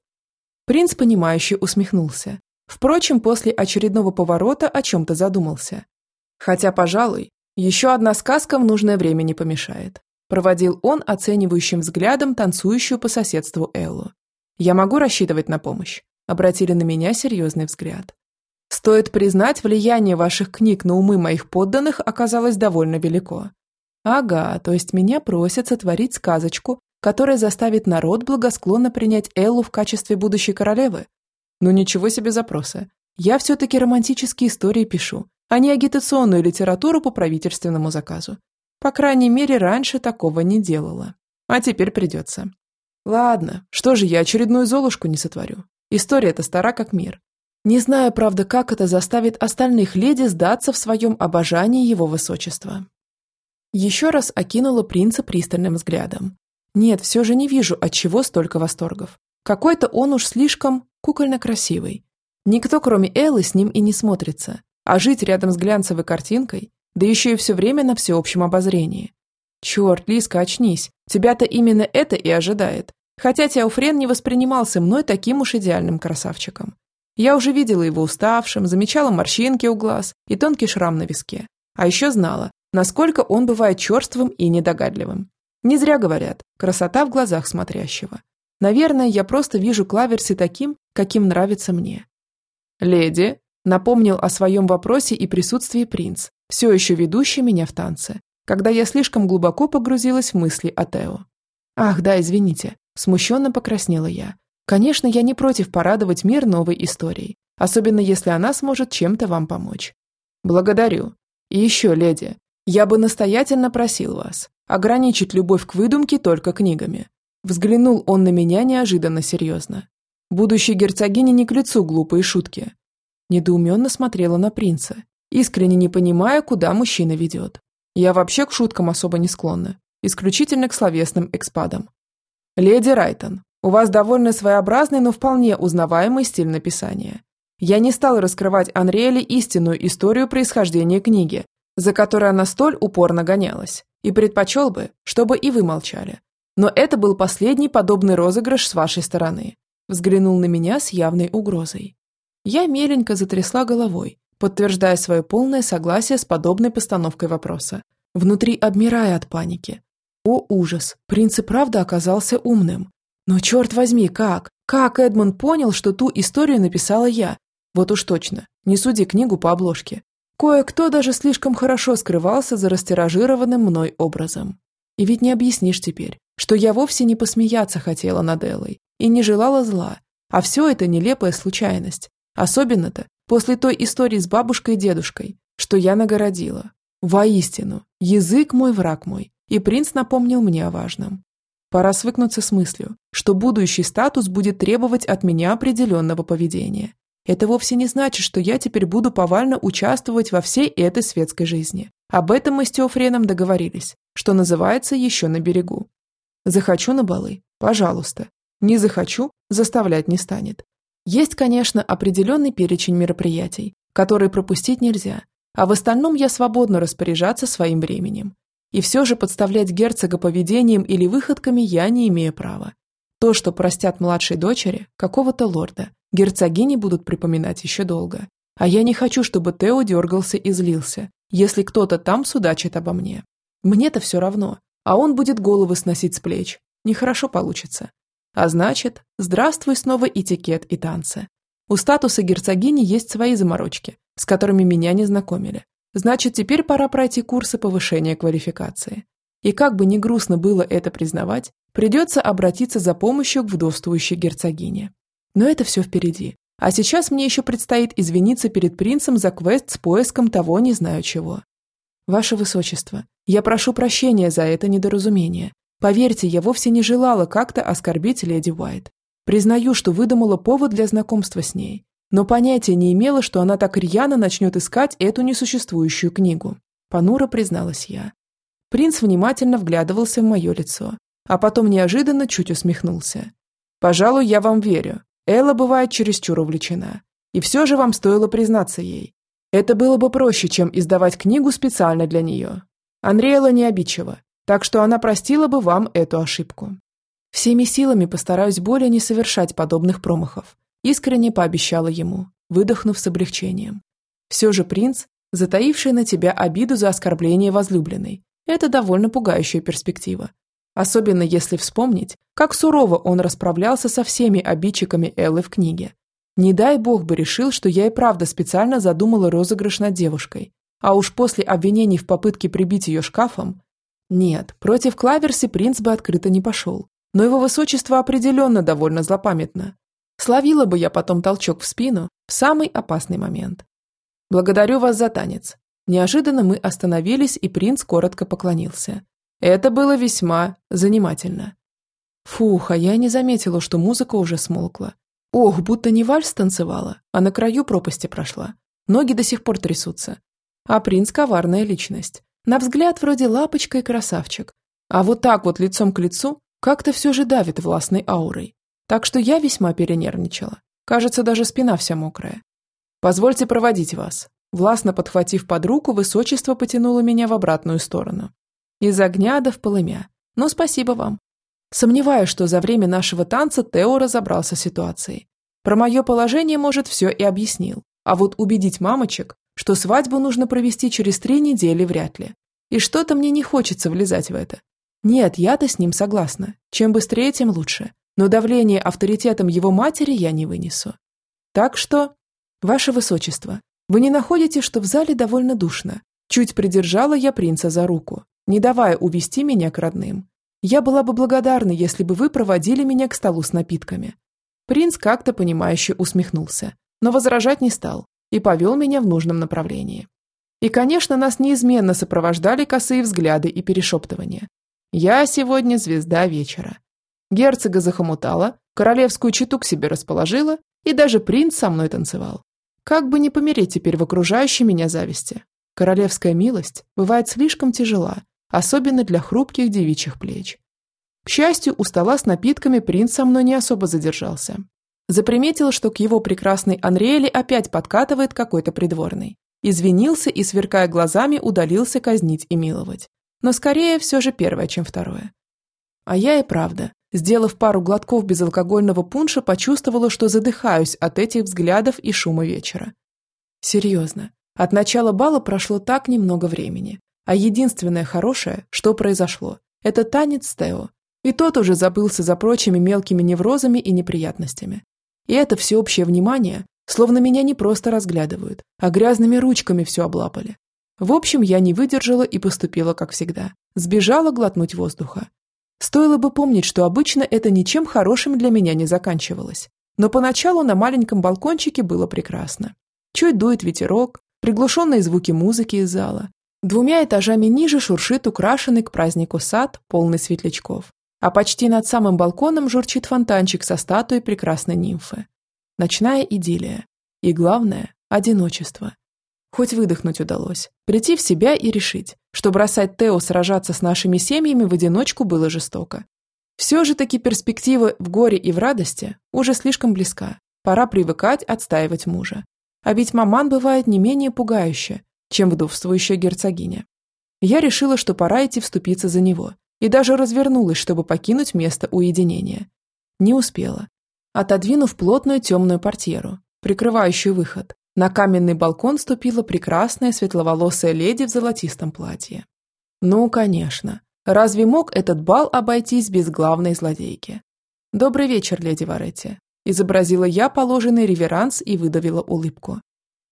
Принц, понимающе усмехнулся. Впрочем, после очередного поворота о чем-то задумался. Хотя, пожалуй, еще одна сказка в нужное время не помешает. Проводил он оценивающим взглядом танцующую по соседству Эллу. «Я могу рассчитывать на помощь?» Обратили на меня серьезный взгляд. Стоит признать, влияние ваших книг на умы моих подданных оказалось довольно велико. Ага, то есть меня просят сотворить сказочку, которая заставит народ благосклонно принять Эллу в качестве будущей королевы. Ну ничего себе запросы. Я все-таки романтические истории пишу, а не агитационную литературу по правительственному заказу. По крайней мере, раньше такого не делала. А теперь придется. Ладно, что же я очередную золушку не сотворю? История-то стара как мир. Не знаю, правда, как это заставит остальных леди сдаться в своем обожании его высочества. Еще раз окинула принца пристальным взглядом. Нет, все же не вижу, от чего столько восторгов. Какой-то он уж слишком кукольно красивый. Никто, кроме Эллы, с ним и не смотрится. А жить рядом с глянцевой картинкой да еще и все время на всеобщем обозрении. Черт, Лиска, очнись, тебя-то именно это и ожидает. Хотя Теофрен не воспринимался мной таким уж идеальным красавчиком. Я уже видела его уставшим, замечала морщинки у глаз и тонкий шрам на виске. А еще знала, насколько он бывает черствым и недогадливым. Не зря говорят, красота в глазах смотрящего. Наверное, я просто вижу Клаверси таким, каким нравится мне. «Леди», — напомнил о своем вопросе и присутствии принц, все еще ведущий меня в танце, когда я слишком глубоко погрузилась в мысли о Тео. «Ах, да, извините», – смущенно покраснела я. «Конечно, я не против порадовать мир новой историей, особенно если она сможет чем-то вам помочь». «Благодарю. И еще, леди, я бы настоятельно просил вас ограничить любовь к выдумке только книгами». Взглянул он на меня неожиданно серьезно. Будущей герцогине не к лицу глупые шутки. Недоуменно смотрела на принца, искренне не понимая, куда мужчина ведет. Я вообще к шуткам особо не склонна, исключительно к словесным экспадам. «Леди Райтон, у вас довольно своеобразный, но вполне узнаваемый стиль написания. Я не стал раскрывать Анриэле истинную историю происхождения книги, за которой она столь упорно гонялась, и предпочел бы, чтобы и вы молчали. Но это был последний подобный розыгрыш с вашей стороны», взглянул на меня с явной угрозой. Я меленько затрясла головой, подтверждая свое полное согласие с подобной постановкой вопроса, внутри обмирая от паники. О, ужас! Принц и правда оказался умным. Но черт возьми, как? Как Эдмонд понял, что ту историю написала я? Вот уж точно, не суди книгу по обложке. Кое-кто даже слишком хорошо скрывался за растиражированным мной образом. И ведь не объяснишь теперь, что я вовсе не посмеяться хотела над Эллой и не желала зла, а все это нелепая случайность. Особенно-то После той истории с бабушкой и дедушкой, что я нагородила. Воистину, язык мой враг мой, и принц напомнил мне о важном. Пора свыкнуться с мыслью, что будущий статус будет требовать от меня определенного поведения. это вовсе не значит, что я теперь буду повально участвовать во всей этой светской жизни. Об этом мы с Теофреном договорились, что называется еще на берегу. Захочу на балы? Пожалуйста. Не захочу, заставлять не станет. Есть, конечно, определенный перечень мероприятий, которые пропустить нельзя, а в остальном я свободно распоряжаться своим временем. И все же подставлять герцога поведением или выходками я не имею права. То, что простят младшей дочери, какого-то лорда, герцогини будут припоминать еще долго. А я не хочу, чтобы Тео дергался и злился, если кто-то там судачит обо мне. Мне-то все равно, а он будет головы сносить с плеч. Нехорошо получится. А значит, здравствуй снова этикет и танцы. У статуса герцогини есть свои заморочки, с которыми меня не знакомили. Значит, теперь пора пройти курсы повышения квалификации. И как бы ни грустно было это признавать, придется обратиться за помощью к вдовствующей герцогине. Но это все впереди. А сейчас мне еще предстоит извиниться перед принцем за квест с поиском того не знаю чего. Ваше Высочество, я прошу прощения за это недоразумение. Поверьте, я вовсе не желала как-то оскорбить леди Уайт. Признаю, что выдумала повод для знакомства с ней, но понятия не имела, что она так рьяно начнет искать эту несуществующую книгу. Понуро призналась я. Принц внимательно вглядывался в мое лицо, а потом неожиданно чуть усмехнулся. «Пожалуй, я вам верю. Элла бывает чересчур увлечена. И все же вам стоило признаться ей. Это было бы проще, чем издавать книгу специально для нее. Анриэла не обидчива, так что она простила бы вам эту ошибку. Всеми силами постараюсь более не совершать подобных промахов. Искренне пообещала ему, выдохнув с облегчением. Все же принц, затаивший на тебя обиду за оскорбление возлюбленной, это довольно пугающая перспектива. Особенно если вспомнить, как сурово он расправлялся со всеми обидчиками Эллы в книге. Не дай бог бы решил, что я и правда специально задумала розыгрыш над девушкой. А уж после обвинений в попытке прибить ее шкафом... Нет, против Клаверси принц бы открыто не пошел. Но его высочество определенно довольно злопамятно. Словила бы я потом толчок в спину в самый опасный момент. «Благодарю вас за танец». Неожиданно мы остановились, и принц коротко поклонился. Это было весьма занимательно. Фух, а я не заметила, что музыка уже смолкла. Ох, будто не вальс танцевала, а на краю пропасти прошла. Ноги до сих пор трясутся. А принц – коварная личность. На взгляд вроде лапочка и красавчик. А вот так вот лицом к лицу как-то все же давит властной аурой. Так что я весьма перенервничала. Кажется, даже спина вся мокрая. «Позвольте проводить вас». Властно подхватив под руку, высочество потянуло меня в обратную сторону. Из огня до в полымя. Но спасибо вам. Сомневаюсь, что за время нашего танца Тео разобрался с ситуацией. Про мое положение, может, все и объяснил. А вот убедить мамочек, что свадьбу нужно провести через три недели, вряд ли. И что-то мне не хочется влезать в это. Нет, я-то с ним согласна. Чем быстрее, тем лучше но давление авторитетом его матери я не вынесу. Так что, ваше высочество, вы не находите, что в зале довольно душно? Чуть придержала я принца за руку, не давая увести меня к родным. Я была бы благодарна, если бы вы проводили меня к столу с напитками. Принц как-то понимающе усмехнулся, но возражать не стал и повел меня в нужном направлении. И, конечно, нас неизменно сопровождали косые взгляды и перешептывания. Я сегодня звезда вечера. Герцога захомутала, королевскую читу к себе расположила, и даже принц со мной танцевал. Как бы не помереть теперь в окружающей меня зависти. Королевская милость бывает слишком тяжела, особенно для хрупких девичьих плеч. К счастью, у стола с напитками принц со мной не особо задержался. Заприметил, что к его прекрасной Анриэле опять подкатывает какой-то придворный. Извинился и, сверкая глазами, удалился казнить и миловать. Но скорее все же первое, чем второе. А я и правда Сделав пару глотков безалкогольного пунша, почувствовала, что задыхаюсь от этих взглядов и шума вечера. Серьезно, от начала бала прошло так немного времени. А единственное хорошее, что произошло, это танец с Тео. И тот уже забылся за прочими мелкими неврозами и неприятностями. И это всеобщее внимание, словно меня не просто разглядывают, а грязными ручками все облапали. В общем, я не выдержала и поступила как всегда. Сбежала глотнуть воздуха. Стоило бы помнить, что обычно это ничем хорошим для меня не заканчивалось. Но поначалу на маленьком балкончике было прекрасно. Чуть дует ветерок, приглушенные звуки музыки из зала. Двумя этажами ниже шуршит украшенный к празднику сад, полный светлячков. А почти над самым балконом журчит фонтанчик со статуей прекрасной нимфы. Ночная идиллия. И главное – одиночество. Хоть выдохнуть удалось, прийти в себя и решить, что бросать Тео сражаться с нашими семьями в одиночку было жестоко. Все же таки перспектива в горе и в радости уже слишком близка. Пора привыкать отстаивать мужа. А ведь маман бывает не менее пугающе, чем вдовствующая герцогиня. Я решила, что пора идти вступиться за него, и даже развернулась, чтобы покинуть место уединения. Не успела. Отодвинув плотную темную портьеру, прикрывающую выход, на каменный балкон ступила прекрасная светловолосая леди в золотистом платье. Ну, конечно. Разве мог этот бал обойтись без главной злодейки? «Добрый вечер, леди Варетти», – изобразила я положенный реверанс и выдавила улыбку.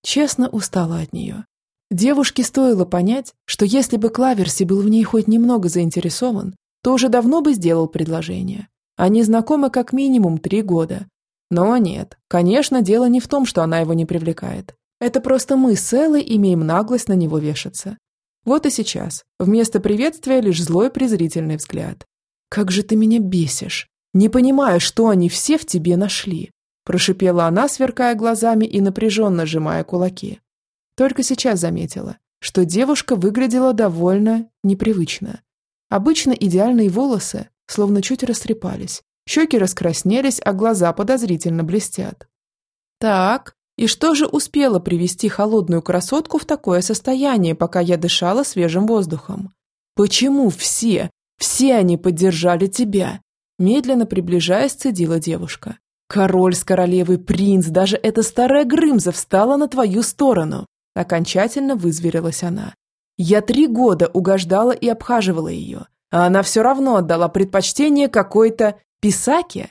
Честно устала от нее. Девушке стоило понять, что если бы Клаверси был в ней хоть немного заинтересован, то уже давно бы сделал предложение. Они знакомы как минимум три года. Но нет, конечно, дело не в том, что она его не привлекает. Это просто мы с Эллой имеем наглость на него вешаться. Вот и сейчас. Вместо приветствия лишь злой презрительный взгляд. «Как же ты меня бесишь! Не понимаю, что они все в тебе нашли!» Прошипела она, сверкая глазами и напряженно сжимая кулаки. Только сейчас заметила, что девушка выглядела довольно непривычно. Обычно идеальные волосы словно чуть растрепались. Щеки раскраснелись, а глаза подозрительно блестят. Так, и что же успело привести холодную красотку в такое состояние, пока я дышала свежим воздухом? Почему все, все они поддержали тебя? Медленно приближаясь, цедила девушка. Король с королевой, принц, даже эта старая Грымза встала на твою сторону. Окончательно вызверилась она. Я три года угождала и обхаживала ее, а она все равно отдала предпочтение какой-то писаке.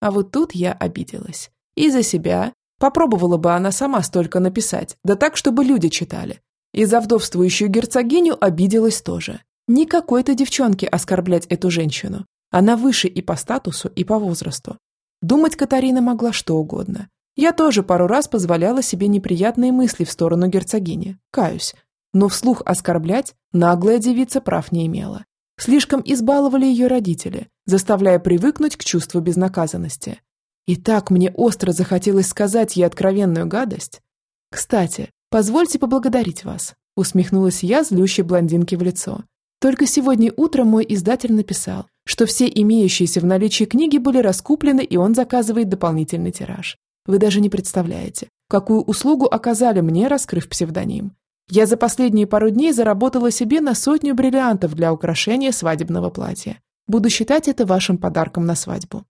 А вот тут я обиделась. И за себя. Попробовала бы она сама столько написать, да так, чтобы люди читали. И за вдовствующую герцогиню обиделась тоже. Не какой-то девчонке оскорблять эту женщину. Она выше и по статусу, и по возрасту. Думать Катарина могла что угодно. Я тоже пару раз позволяла себе неприятные мысли в сторону герцогини, каюсь. Но вслух оскорблять наглая девица прав не имела. Слишком избаловали ее родители, заставляя привыкнуть к чувству безнаказанности. И так мне остро захотелось сказать ей откровенную гадость. «Кстати, позвольте поблагодарить вас», усмехнулась я злющей блондинке в лицо. Только сегодня утром мой издатель написал, что все имеющиеся в наличии книги были раскуплены, и он заказывает дополнительный тираж. Вы даже не представляете, какую услугу оказали мне, раскрыв псевдоним. Я за последние пару дней заработала себе на сотню бриллиантов для украшения свадебного платья. Буду считать это вашим подарком на свадьбу».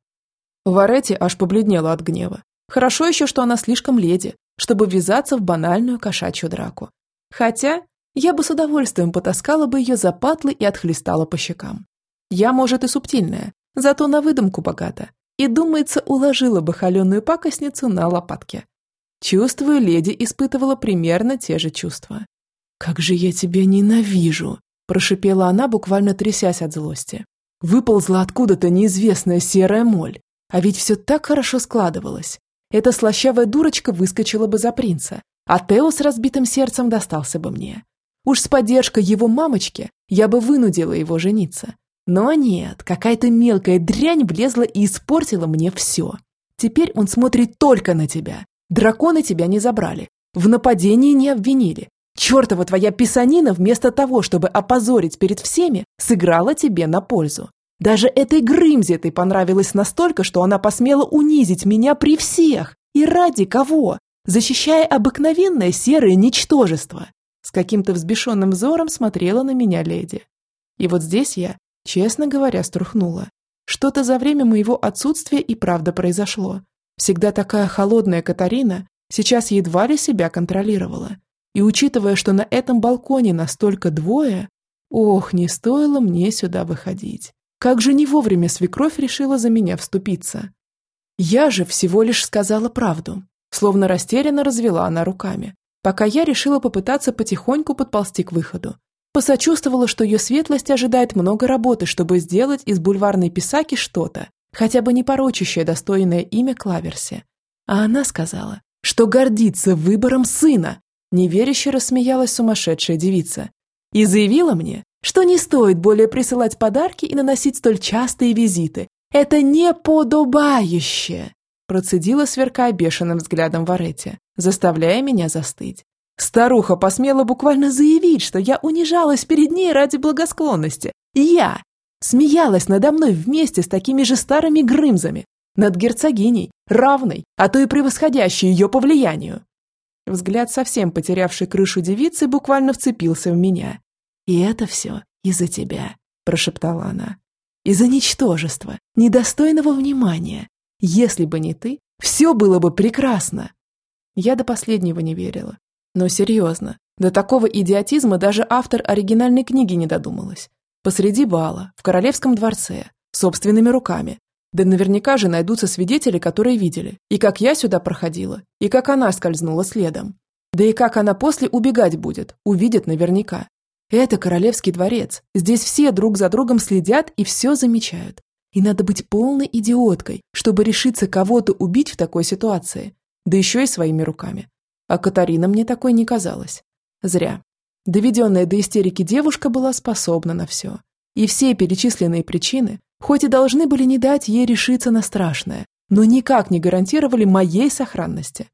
Варетти аж побледнела от гнева. Хорошо еще, что она слишком леди, чтобы ввязаться в банальную кошачью драку. Хотя я бы с удовольствием потаскала бы ее за патлы и отхлестала по щекам. Я, может, и субтильная, зато на выдумку богата. И, думается, уложила бы холеную пакостницу на лопатке. Чувствую, леди испытывала примерно те же чувства. «Как же я тебя ненавижу!» – прошипела она, буквально трясясь от злости. Выползла откуда-то неизвестная серая моль. А ведь все так хорошо складывалось. Эта слащавая дурочка выскочила бы за принца, а Тео с разбитым сердцем достался бы мне. Уж с поддержкой его мамочки я бы вынудила его жениться. Но нет, какая-то мелкая дрянь влезла и испортила мне все. Теперь он смотрит только на тебя. Драконы тебя не забрали, в нападении не обвинили, Чертова твоя писанина вместо того, чтобы опозорить перед всеми, сыграла тебе на пользу. Даже этой Грымзе ты понравилась настолько, что она посмела унизить меня при всех. И ради кого? Защищая обыкновенное серое ничтожество. С каким-то взбешенным взором смотрела на меня леди. И вот здесь я, честно говоря, струхнула. Что-то за время моего отсутствия и правда произошло. Всегда такая холодная Катарина сейчас едва ли себя контролировала. И учитывая, что на этом балконе настолько двое, ох, не стоило мне сюда выходить. Как же не вовремя свекровь решила за меня вступиться. Я же всего лишь сказала правду, словно растерянно развела она руками, пока я решила попытаться потихоньку подползти к выходу. Посочувствовала, что ее светлость ожидает много работы, чтобы сделать из бульварной писаки что-то, хотя бы не порочащее достойное имя Клаверси. А она сказала, что гордится выбором сына, Неверяще рассмеялась сумасшедшая девица и заявила мне, что не стоит более присылать подарки и наносить столь частые визиты. Это неподобающе!» Процедила, сверкая бешеным взглядом Варетти, заставляя меня застыть. Старуха посмела буквально заявить, что я унижалась перед ней ради благосклонности. Я смеялась надо мной вместе с такими же старыми грымзами, над герцогиней, равной, а то и превосходящей ее по влиянию. Взгляд совсем потерявшей крышу девицы буквально вцепился в меня. «И это все из-за тебя», – прошептала она. «Из-за ничтожества, недостойного внимания. Если бы не ты, все было бы прекрасно». Я до последнего не верила. Но серьезно, до такого идиотизма даже автор оригинальной книги не додумалась. Посреди бала, в королевском дворце, собственными руками, да наверняка же найдутся свидетели, которые видели, и как я сюда проходила, и как она скользнула следом. Да и как она после убегать будет, увидит наверняка. Это королевский дворец, здесь все друг за другом следят и все замечают. И надо быть полной идиоткой, чтобы решиться кого-то убить в такой ситуации, да еще и своими руками. А Катарина мне такой не казалась. Зря. Доведенная до истерики девушка была способна на все. И все перечисленные причины хоть и должны были не дать ей решиться на страшное, но никак не гарантировали моей сохранности.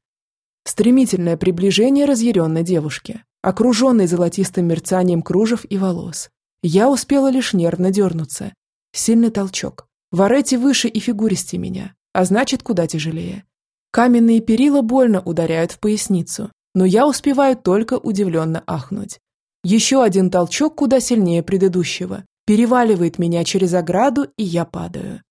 Стремительное приближение разъяренной девушки, окруженной золотистым мерцанием кружев и волос. Я успела лишь нервно дернуться. Сильный толчок. Варети выше и фигуристее меня, а значит, куда тяжелее. Каменные перила больно ударяют в поясницу, но я успеваю только удивленно ахнуть. Еще один толчок куда сильнее предыдущего, переваливает меня через ограду, и я падаю.